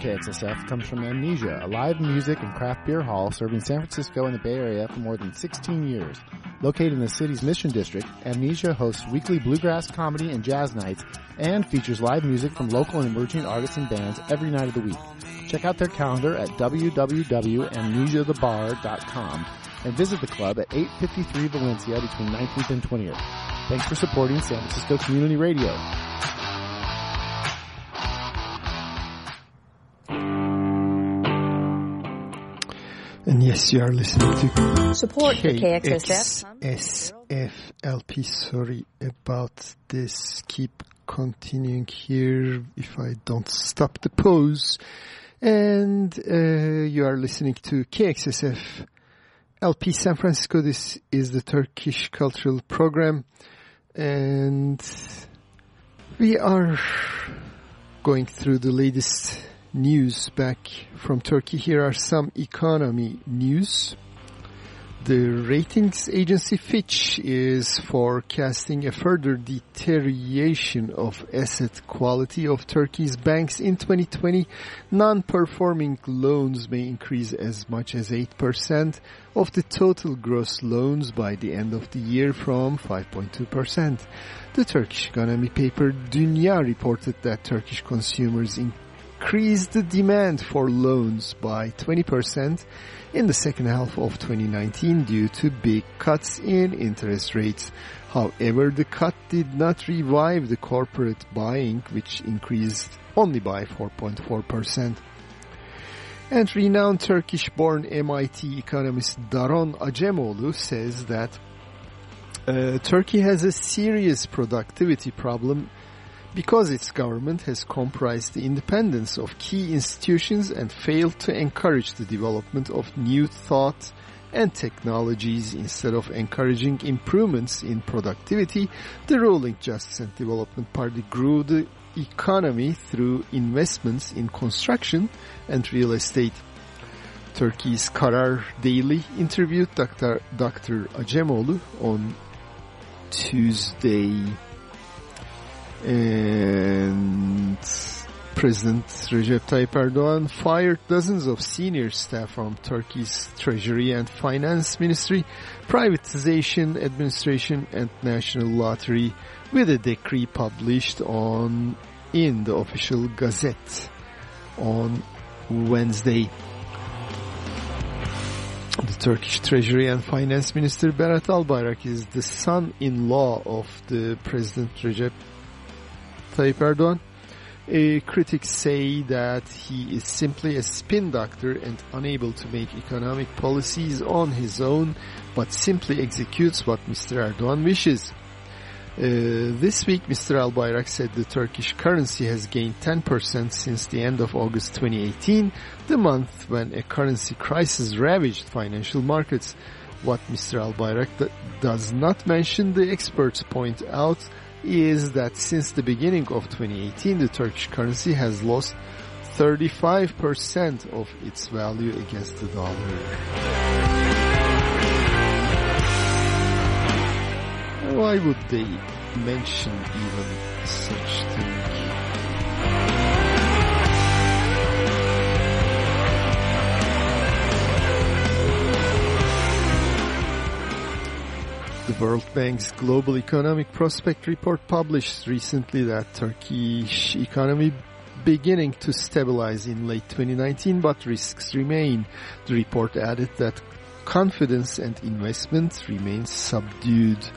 KXSF comes from Amnesia, a live music and craft beer hall serving San Francisco and the Bay Area for more than 16 years. Located in the city's Mission District, Amnesia hosts weekly bluegrass comedy and jazz nights and features live music from local and emerging artists and bands every night of the week. Check out their calendar at www.amnesiathebar.com and visit the club at 853 Valencia between 19th and 20th. Thanks for supporting San Francisco Community Radio. And yes, you are listening to Support for KXSF. SFLP. Sorry about this. Keep continuing here if I don't stop the pause. And uh, you are listening to KXSF LP San Francisco. This is the Turkish Cultural Program. And we are going through the latest news back from Turkey. Here are some economy news. The ratings agency Fitch is forecasting a further deterioration of asset quality of Turkey's banks in 2020. Non-performing loans may increase as much as 8% of the total gross loans by the end of the year from 5.2%. The Turkish economy paper Dünya reported that Turkish consumers increased the demand for loans by 20% in the second half of 2019 due to big cuts in interest rates. However, the cut did not revive the corporate buying, which increased only by 4.4%. And renowned Turkish-born MIT economist Daron Acemoğlu says that uh, Turkey has a serious productivity problem because its government has compromised the independence of key institutions and failed to encourage the development of new thought and technologies instead of encouraging improvements in productivity, the ruling Justice and Development Party grew the economy through investments in construction and real estate. Turkey's Karar Daily interviewed Dr. Dr. Acemoğlu on Tuesday and President Recep Tayyip Erdogan fired dozens of senior staff from Turkey's Treasury and Finance Ministry, Privatization Administration and National Lottery with a decree published on in the official Gazette on Wednesday. The Turkish Treasury and Finance Minister Berat Albayrak is the son-in-law of the President Recep Tayyip Erdogan. Critics say that he is simply a spin doctor and unable to make economic policies on his own, but simply executes what Mr. Erdogan wishes. Uh, this week, Mr. Albayrak said the Turkish currency has gained 10% since the end of August 2018, the month when a currency crisis ravaged financial markets. What Mr. Albayrak does not mention, the experts point out, is that since the beginning of 2018, the Turkish currency has lost 35% of its value against the dollar. Why would they mention even such thing? The World Bank's Global Economic Prospect Report published recently that Turkish economy beginning to stabilize in late 2019, but risks remain. The report added that confidence and investment remain subdued.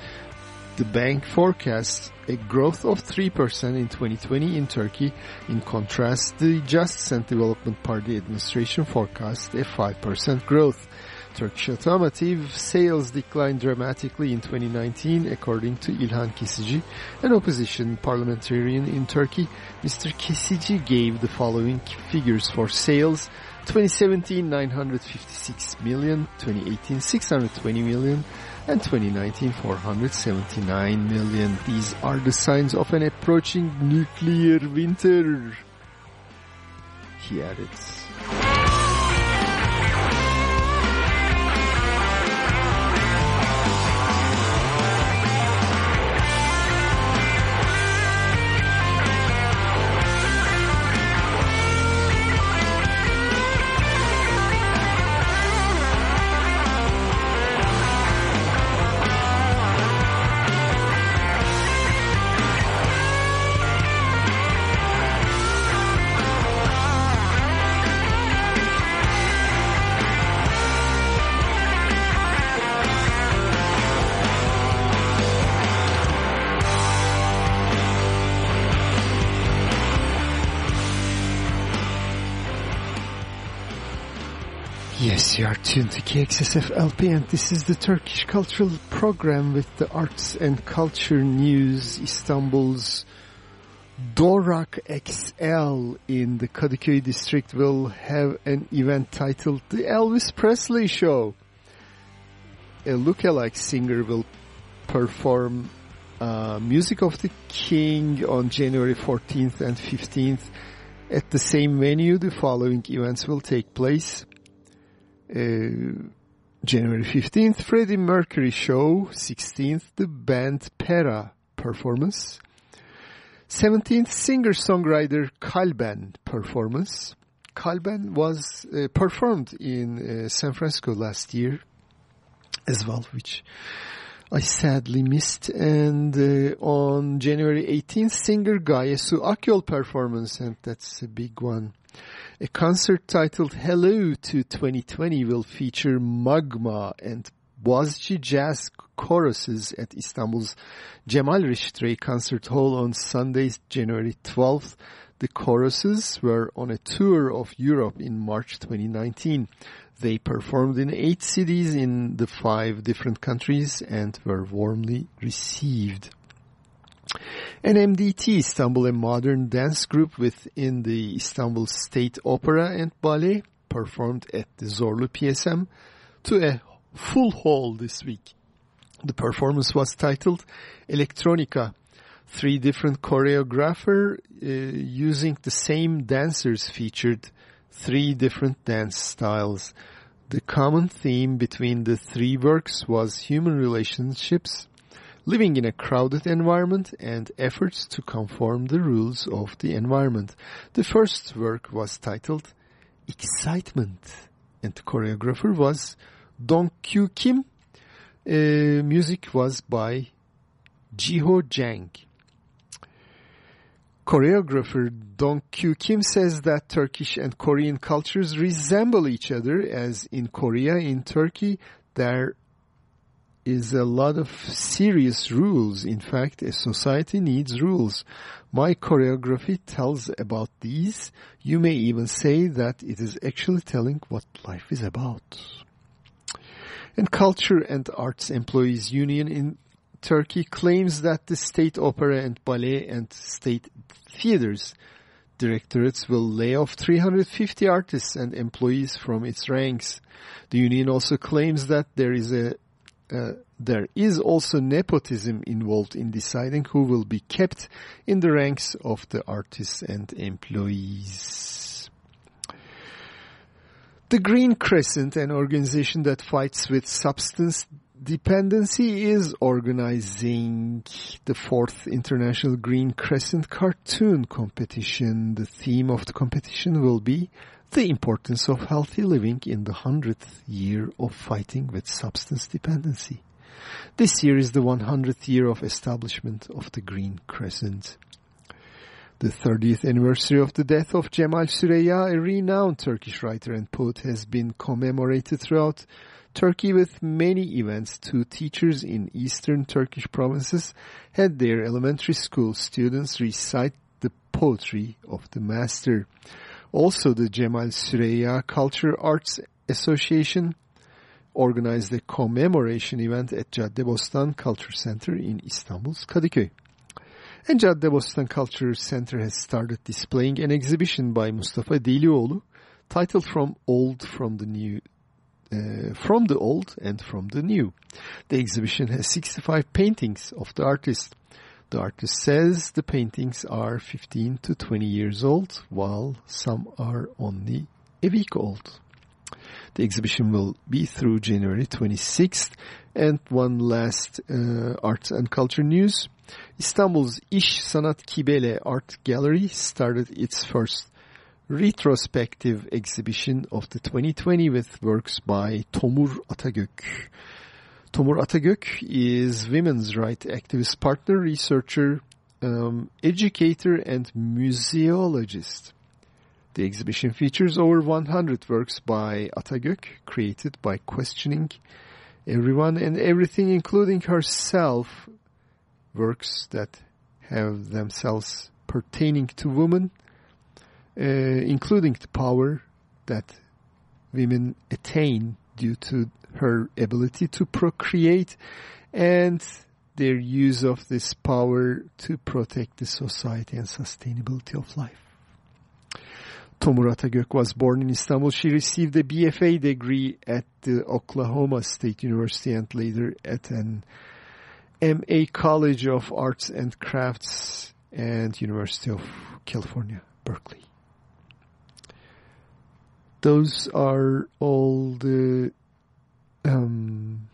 The bank forecasts a growth of 3% in 2020 in Turkey. In contrast, the Justice and Development Party administration forecast a 5% growth. Turkish automotive sales declined dramatically in 2019 according to İlhan Kesici, an opposition parliamentarian in Turkey. Mr. Kesici gave the following figures for sales. 2017 956 million, 2018 620 million, and 2019 479 million. These are the signs of an approaching nuclear winter, he added. You are tuned to KXSF LP and this is the Turkish Cultural Program with the arts and culture news. Istanbul's Dorock XL in the Kadıköy district will have an event titled The Elvis Presley Show. A lookalike singer will perform uh, Music of the King on January 14th and 15th at the same venue. The following events will take place. Uh, January 15th, Freddie Mercury show. 16th, the band Pera performance. 17th, singer-songwriter Kalben performance. Kalben was uh, performed in uh, San Francisco last year as well, which I sadly missed. And uh, on January 18th, singer Gaye Su Akyol performance, and that's a big one. A concert titled Hello to 2020 will feature Magma and Boğaziçi Jazz choruses at Istanbul's Cemal Reşit Rey Concert Hall on Sunday, January 12th. The choruses were on a tour of Europe in March 2019. They performed in eight cities in the five different countries and were warmly received. NMDT Istanbul, a modern dance group within the Istanbul State Opera and Ballet, performed at the Zorlu PSM to a full hall this week. The performance was titled Electronica. Three different choreographer uh, using the same dancers featured three different dance styles. The common theme between the three works was human relationships, living in a crowded environment and efforts to conform the rules of the environment. The first work was titled Excitement and the choreographer was Dong Kyu Kim. Uh, music was by Jiho Jang. Choreographer Dong Kyu Kim says that Turkish and Korean cultures resemble each other as in Korea, in Turkey, there is a lot of serious rules. In fact, a society needs rules. My choreography tells about these. You may even say that it is actually telling what life is about. And Culture and Arts Employees Union in Turkey claims that the state opera and ballet and state theaters directorates will lay off 350 artists and employees from its ranks. The union also claims that there is a uh, there is also nepotism involved in deciding who will be kept in the ranks of the artists and employees. The Green Crescent, an organization that fights with substance dependency, is organizing the fourth International Green Crescent Cartoon Competition. The theme of the competition will be the importance of healthy living in the 100th year of fighting with substance dependency. This year is the 100th year of establishment of the Green Crescent. The 30th anniversary of the death of Cemal Süreyya, a renowned Turkish writer and poet, has been commemorated throughout Turkey with many events. Two teachers in eastern Turkish provinces had their elementary school students recite the poetry of the master. Also, the Cemal Süreyya Culture Arts Association organized a commemoration event at Caddebostan Culture Center in Istanbul's Kadıköy. And Caddebostan Culture Center has started displaying an exhibition by Mustafa Delioğlu titled From Old from the New uh, from the old and from the new. The exhibition has 65 paintings of the artist. The artist says the paintings are 15 to 20 years old, while some are only a week old. The exhibition will be through January 26th. And one last uh, arts and culture news. Istanbul's İş Sanat Kibele Art Gallery started its first retrospective exhibition of the 2020 with works by Tomur Atagök. Tomur Atagök is women's rights activist partner, researcher, um, educator, and museologist. The exhibition features over 100 works by Atagök, created by questioning everyone and everything, including herself, works that have themselves pertaining to women, uh, including the power that women attain due to her ability to procreate and their use of this power to protect the society and sustainability of life. Tomur Atagök was born in Istanbul. She received a BFA degree at the Oklahoma State University and later at an MA College of Arts and Crafts and University of California, Berkeley. Those are all the um,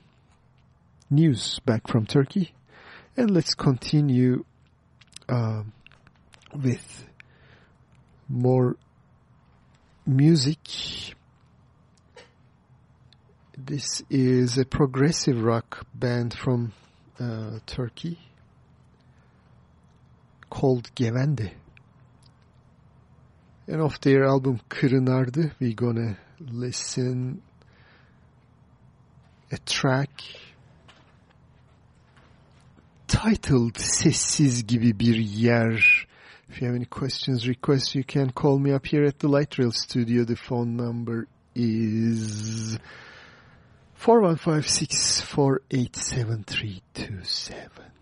news back from Turkey. And let's continue um, with more music. This is a progressive rock band from uh, Turkey called Gevende. And off their album Kırınardı, we're gonna listen a track titled Sessiz gibi bir yer. If you have any questions, requests, you can call me up here at the Light Rail Studio. The phone number is 415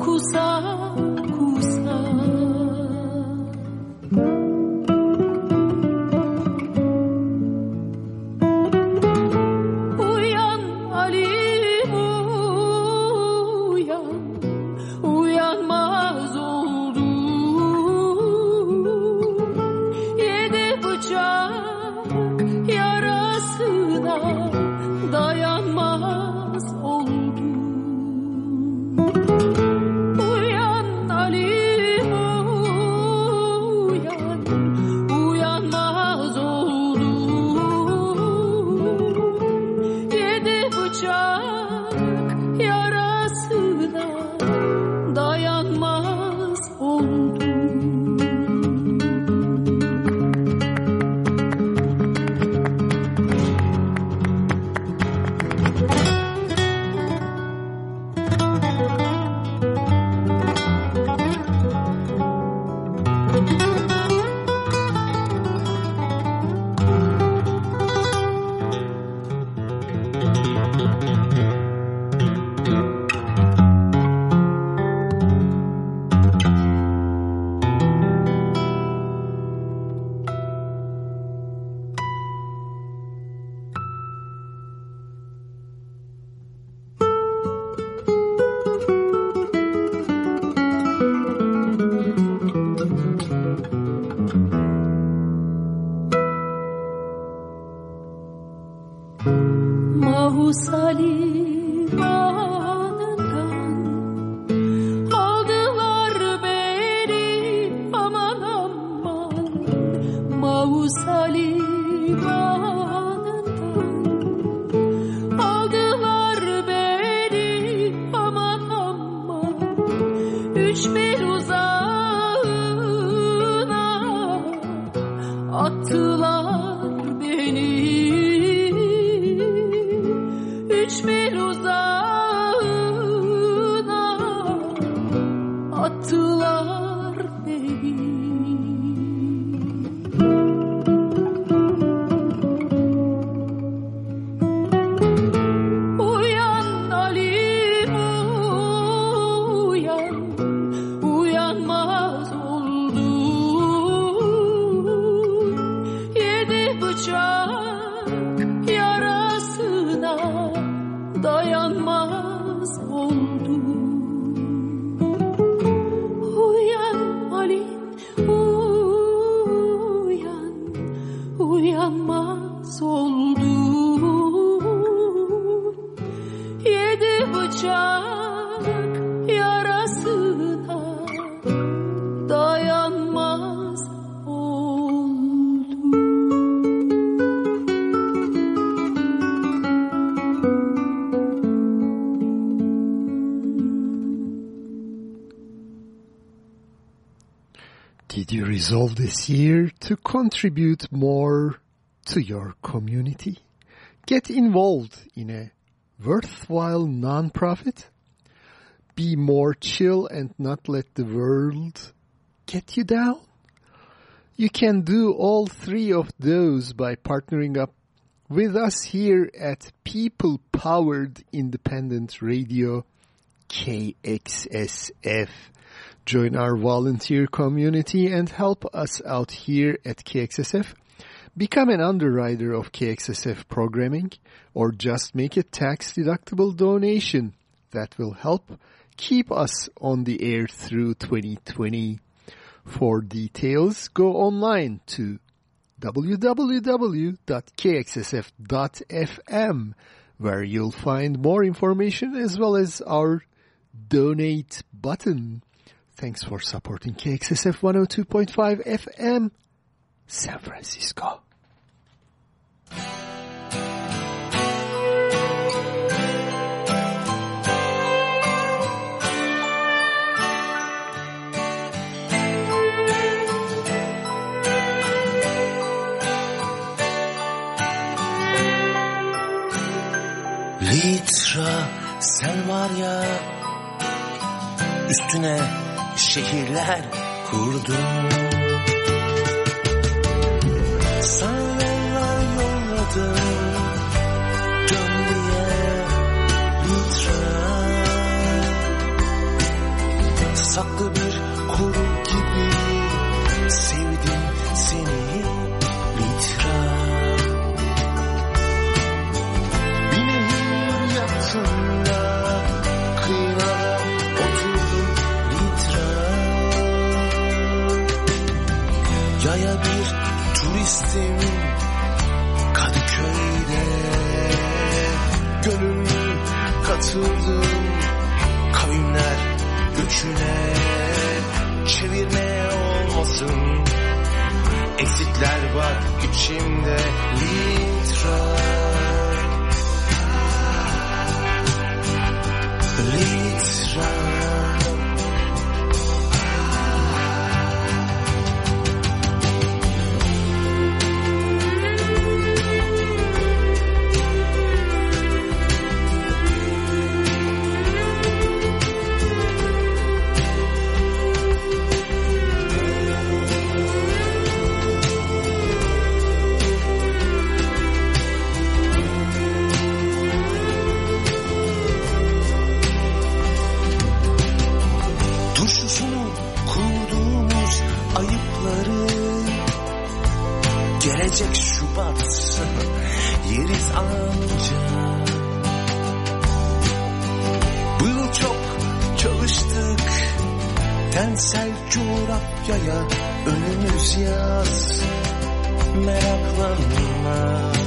苦涩。This year to contribute more to your community? Get involved in a worthwhile nonprofit? Be more chill and not let the world get you down? You can do all three of those by partnering up with us here at People Powered Independent Radio KXSF. Join our volunteer community and help us out here at KXSF. Become an underwriter of KXSF programming or just make a tax deductible donation that will help keep us on the air through 2020. For details, go online to www.kxsf.fm where you'll find more information as well as our donate button. Thanks for supporting KXSF 102.5 FM, San Francisco. Litra sen var ya üstüne şehirler kurdum. Sana yollar yolladım. Saklı bir koru turistim Kadıköy'de. Gönüllü katıldım Kavimler göçüne. Çevirme olmasın Eksikler var içimde Litra Litra yaz Meraklanma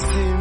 bir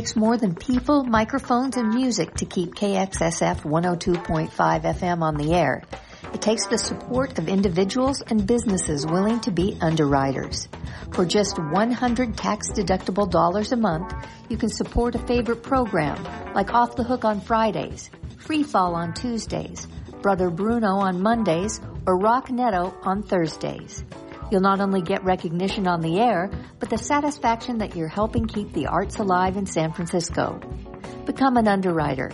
takes more than people, microphones, and music to keep KXSF 102.5 FM on the air. It takes the support of individuals and businesses willing to be underwriters. For just 100 tax-deductible dollars a month, you can support a favorite program like Off the Hook on Fridays, Free Fall on Tuesdays, Brother Bruno on Mondays, or Rock Netto on Thursdays. You'll not only get recognition on the air, but the satisfaction that you're helping keep the arts alive in San Francisco. Become an underwriter.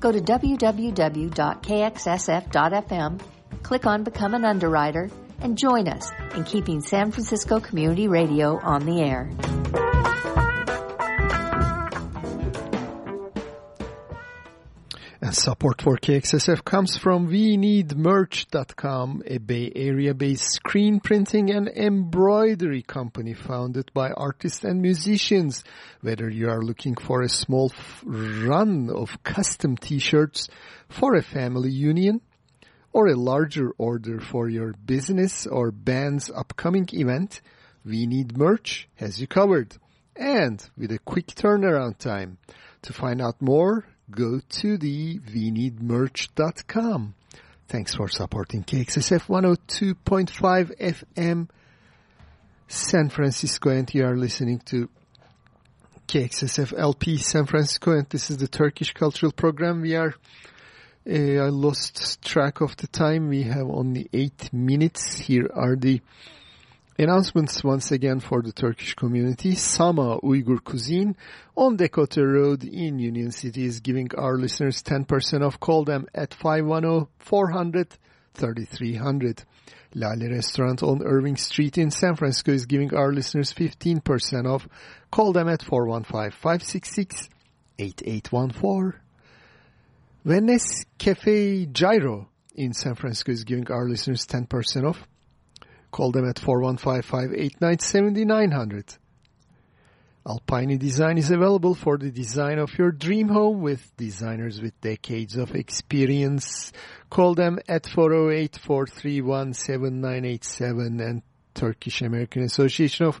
Go to www.kxsf.fm, click on Become an Underwriter, and join us in keeping San Francisco Community Radio on the air. Support for KXSF comes from WeNeedMerch.com, a Bay Area-based screen printing and embroidery company founded by artists and musicians. Whether you are looking for a small run of custom t-shirts for a family union, or a larger order for your business or band's upcoming event, We Need Merch has you covered. And with a quick turnaround time. To find out more, go to the weneedmerch.com. Thanks for supporting KXSF 102.5 FM San Francisco and you are listening to KXSF LP San Francisco and this is the Turkish Cultural Program. We are uh, I lost track of the time. We have only eight minutes. Here are the announcements once again for the Turkish community. Sama Uyghur Cuisine on Decoto Road in Union City is giving our listeners 10% off. Call them at 510-400-3300. Lale Restaurant on Irving Street in San Francisco is giving our listeners 15% off. Call them at 415-566-8814. Venice Cafe Gyro in San Francisco is giving our listeners 10% off. Call them at 415-589-7900. Alpine Design is available for the design of your dream home with designers with decades of experience. Call them at 408-431-7987 and Turkish American Association of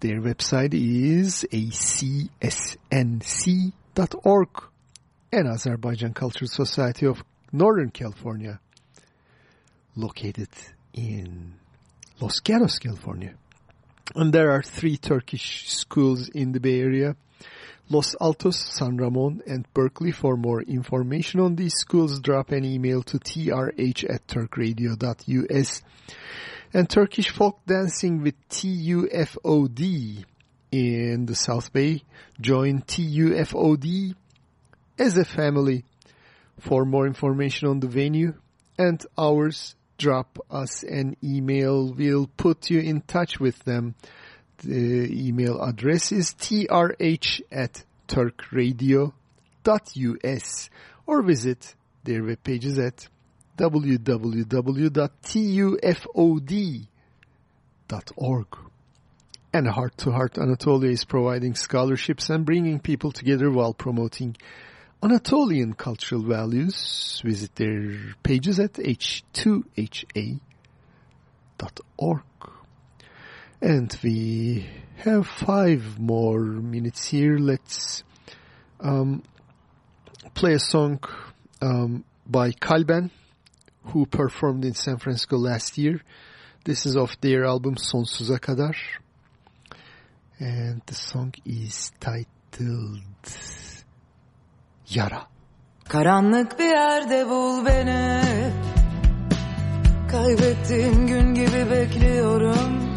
Their website is acsnc.org and Azerbaijan Cultural Society of Northern California, located in Los Gatos, California. And there are three Turkish schools in the Bay Area, Los Altos, San Ramon, and Berkeley. For more information on these schools, drop an email to trh at turkradio.us. And Turkish folk dancing with TUFOD in the South Bay. Join TUFOD as a family. For more information on the venue and hours, drop us an email. We'll put you in touch with them. The email address is trh at turkradio.us or visit their web pages at www.tufod.org. And Heart to Heart Anatolia is providing scholarships and bringing people together while promoting Anatolian cultural values. Visit their pages at h2ha.org. And we have five more minutes here. Let's um, play a song um, by Kalben, who performed in San Francisco last year. This is off their album Sonsuza Kadar. And the song is titled Yara. Karanlık bir yerde bul beni Kaybettiğim gün gibi bekliyorum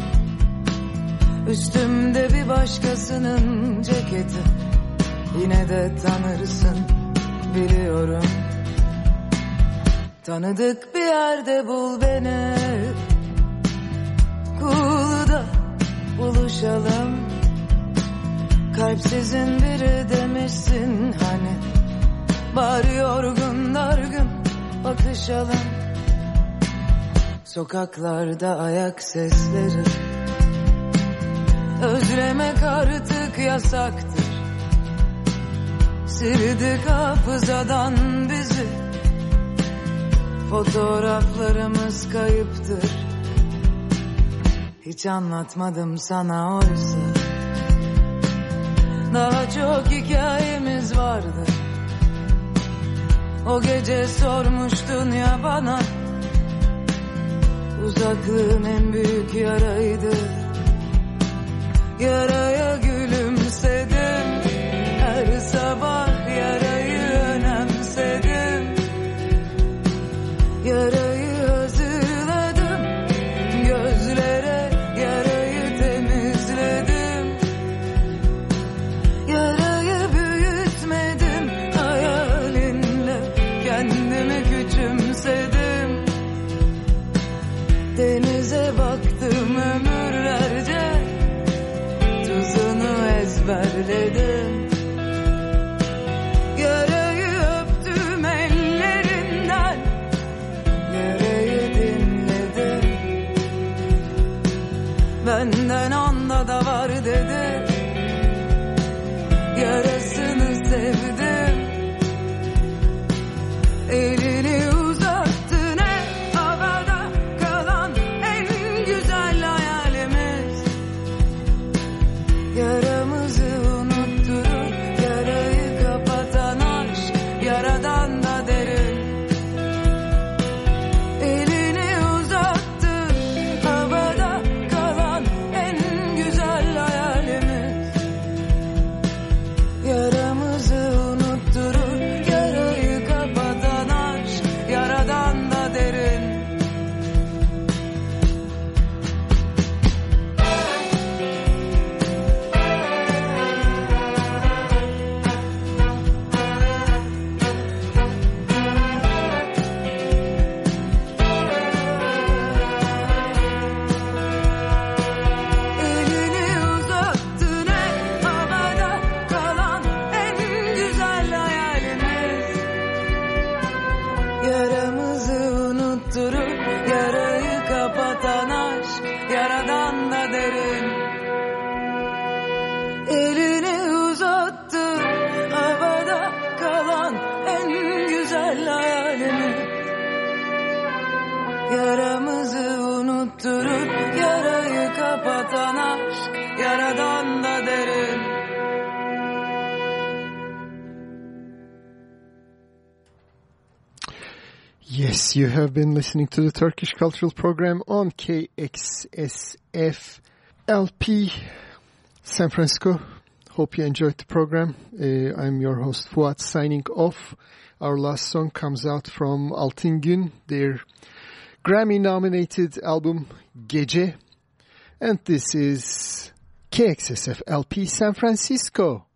Üstümde bir başkasının ceketi Yine de tanırsın biliyorum Tanıdık bir yerde bul beni. Kulu'da buluşalım. Kalpsizin biri demişsin. Hani Bari yorgun dargın bakışalım. Sokaklarda ayak sesleri. Özlemek artık yasaktır. Sildik hafızadan bizi Fotoğraflarımız kayıptır. Hiç anlatmadım sana oysa. Daha çok hikayemiz vardı. O gece sormuştun ya bana. Uzaklığın en büyük yaraydı. Yaraya gülümsedim. Her sabah have been listening to the Turkish Cultural Program on KXSF LP San Francisco. Hope you enjoyed the program. Uh, I'm your host Fuat signing off. Our last song comes out from Altın Gün, their Grammy nominated album Gece. And this is KXSF LP San Francisco.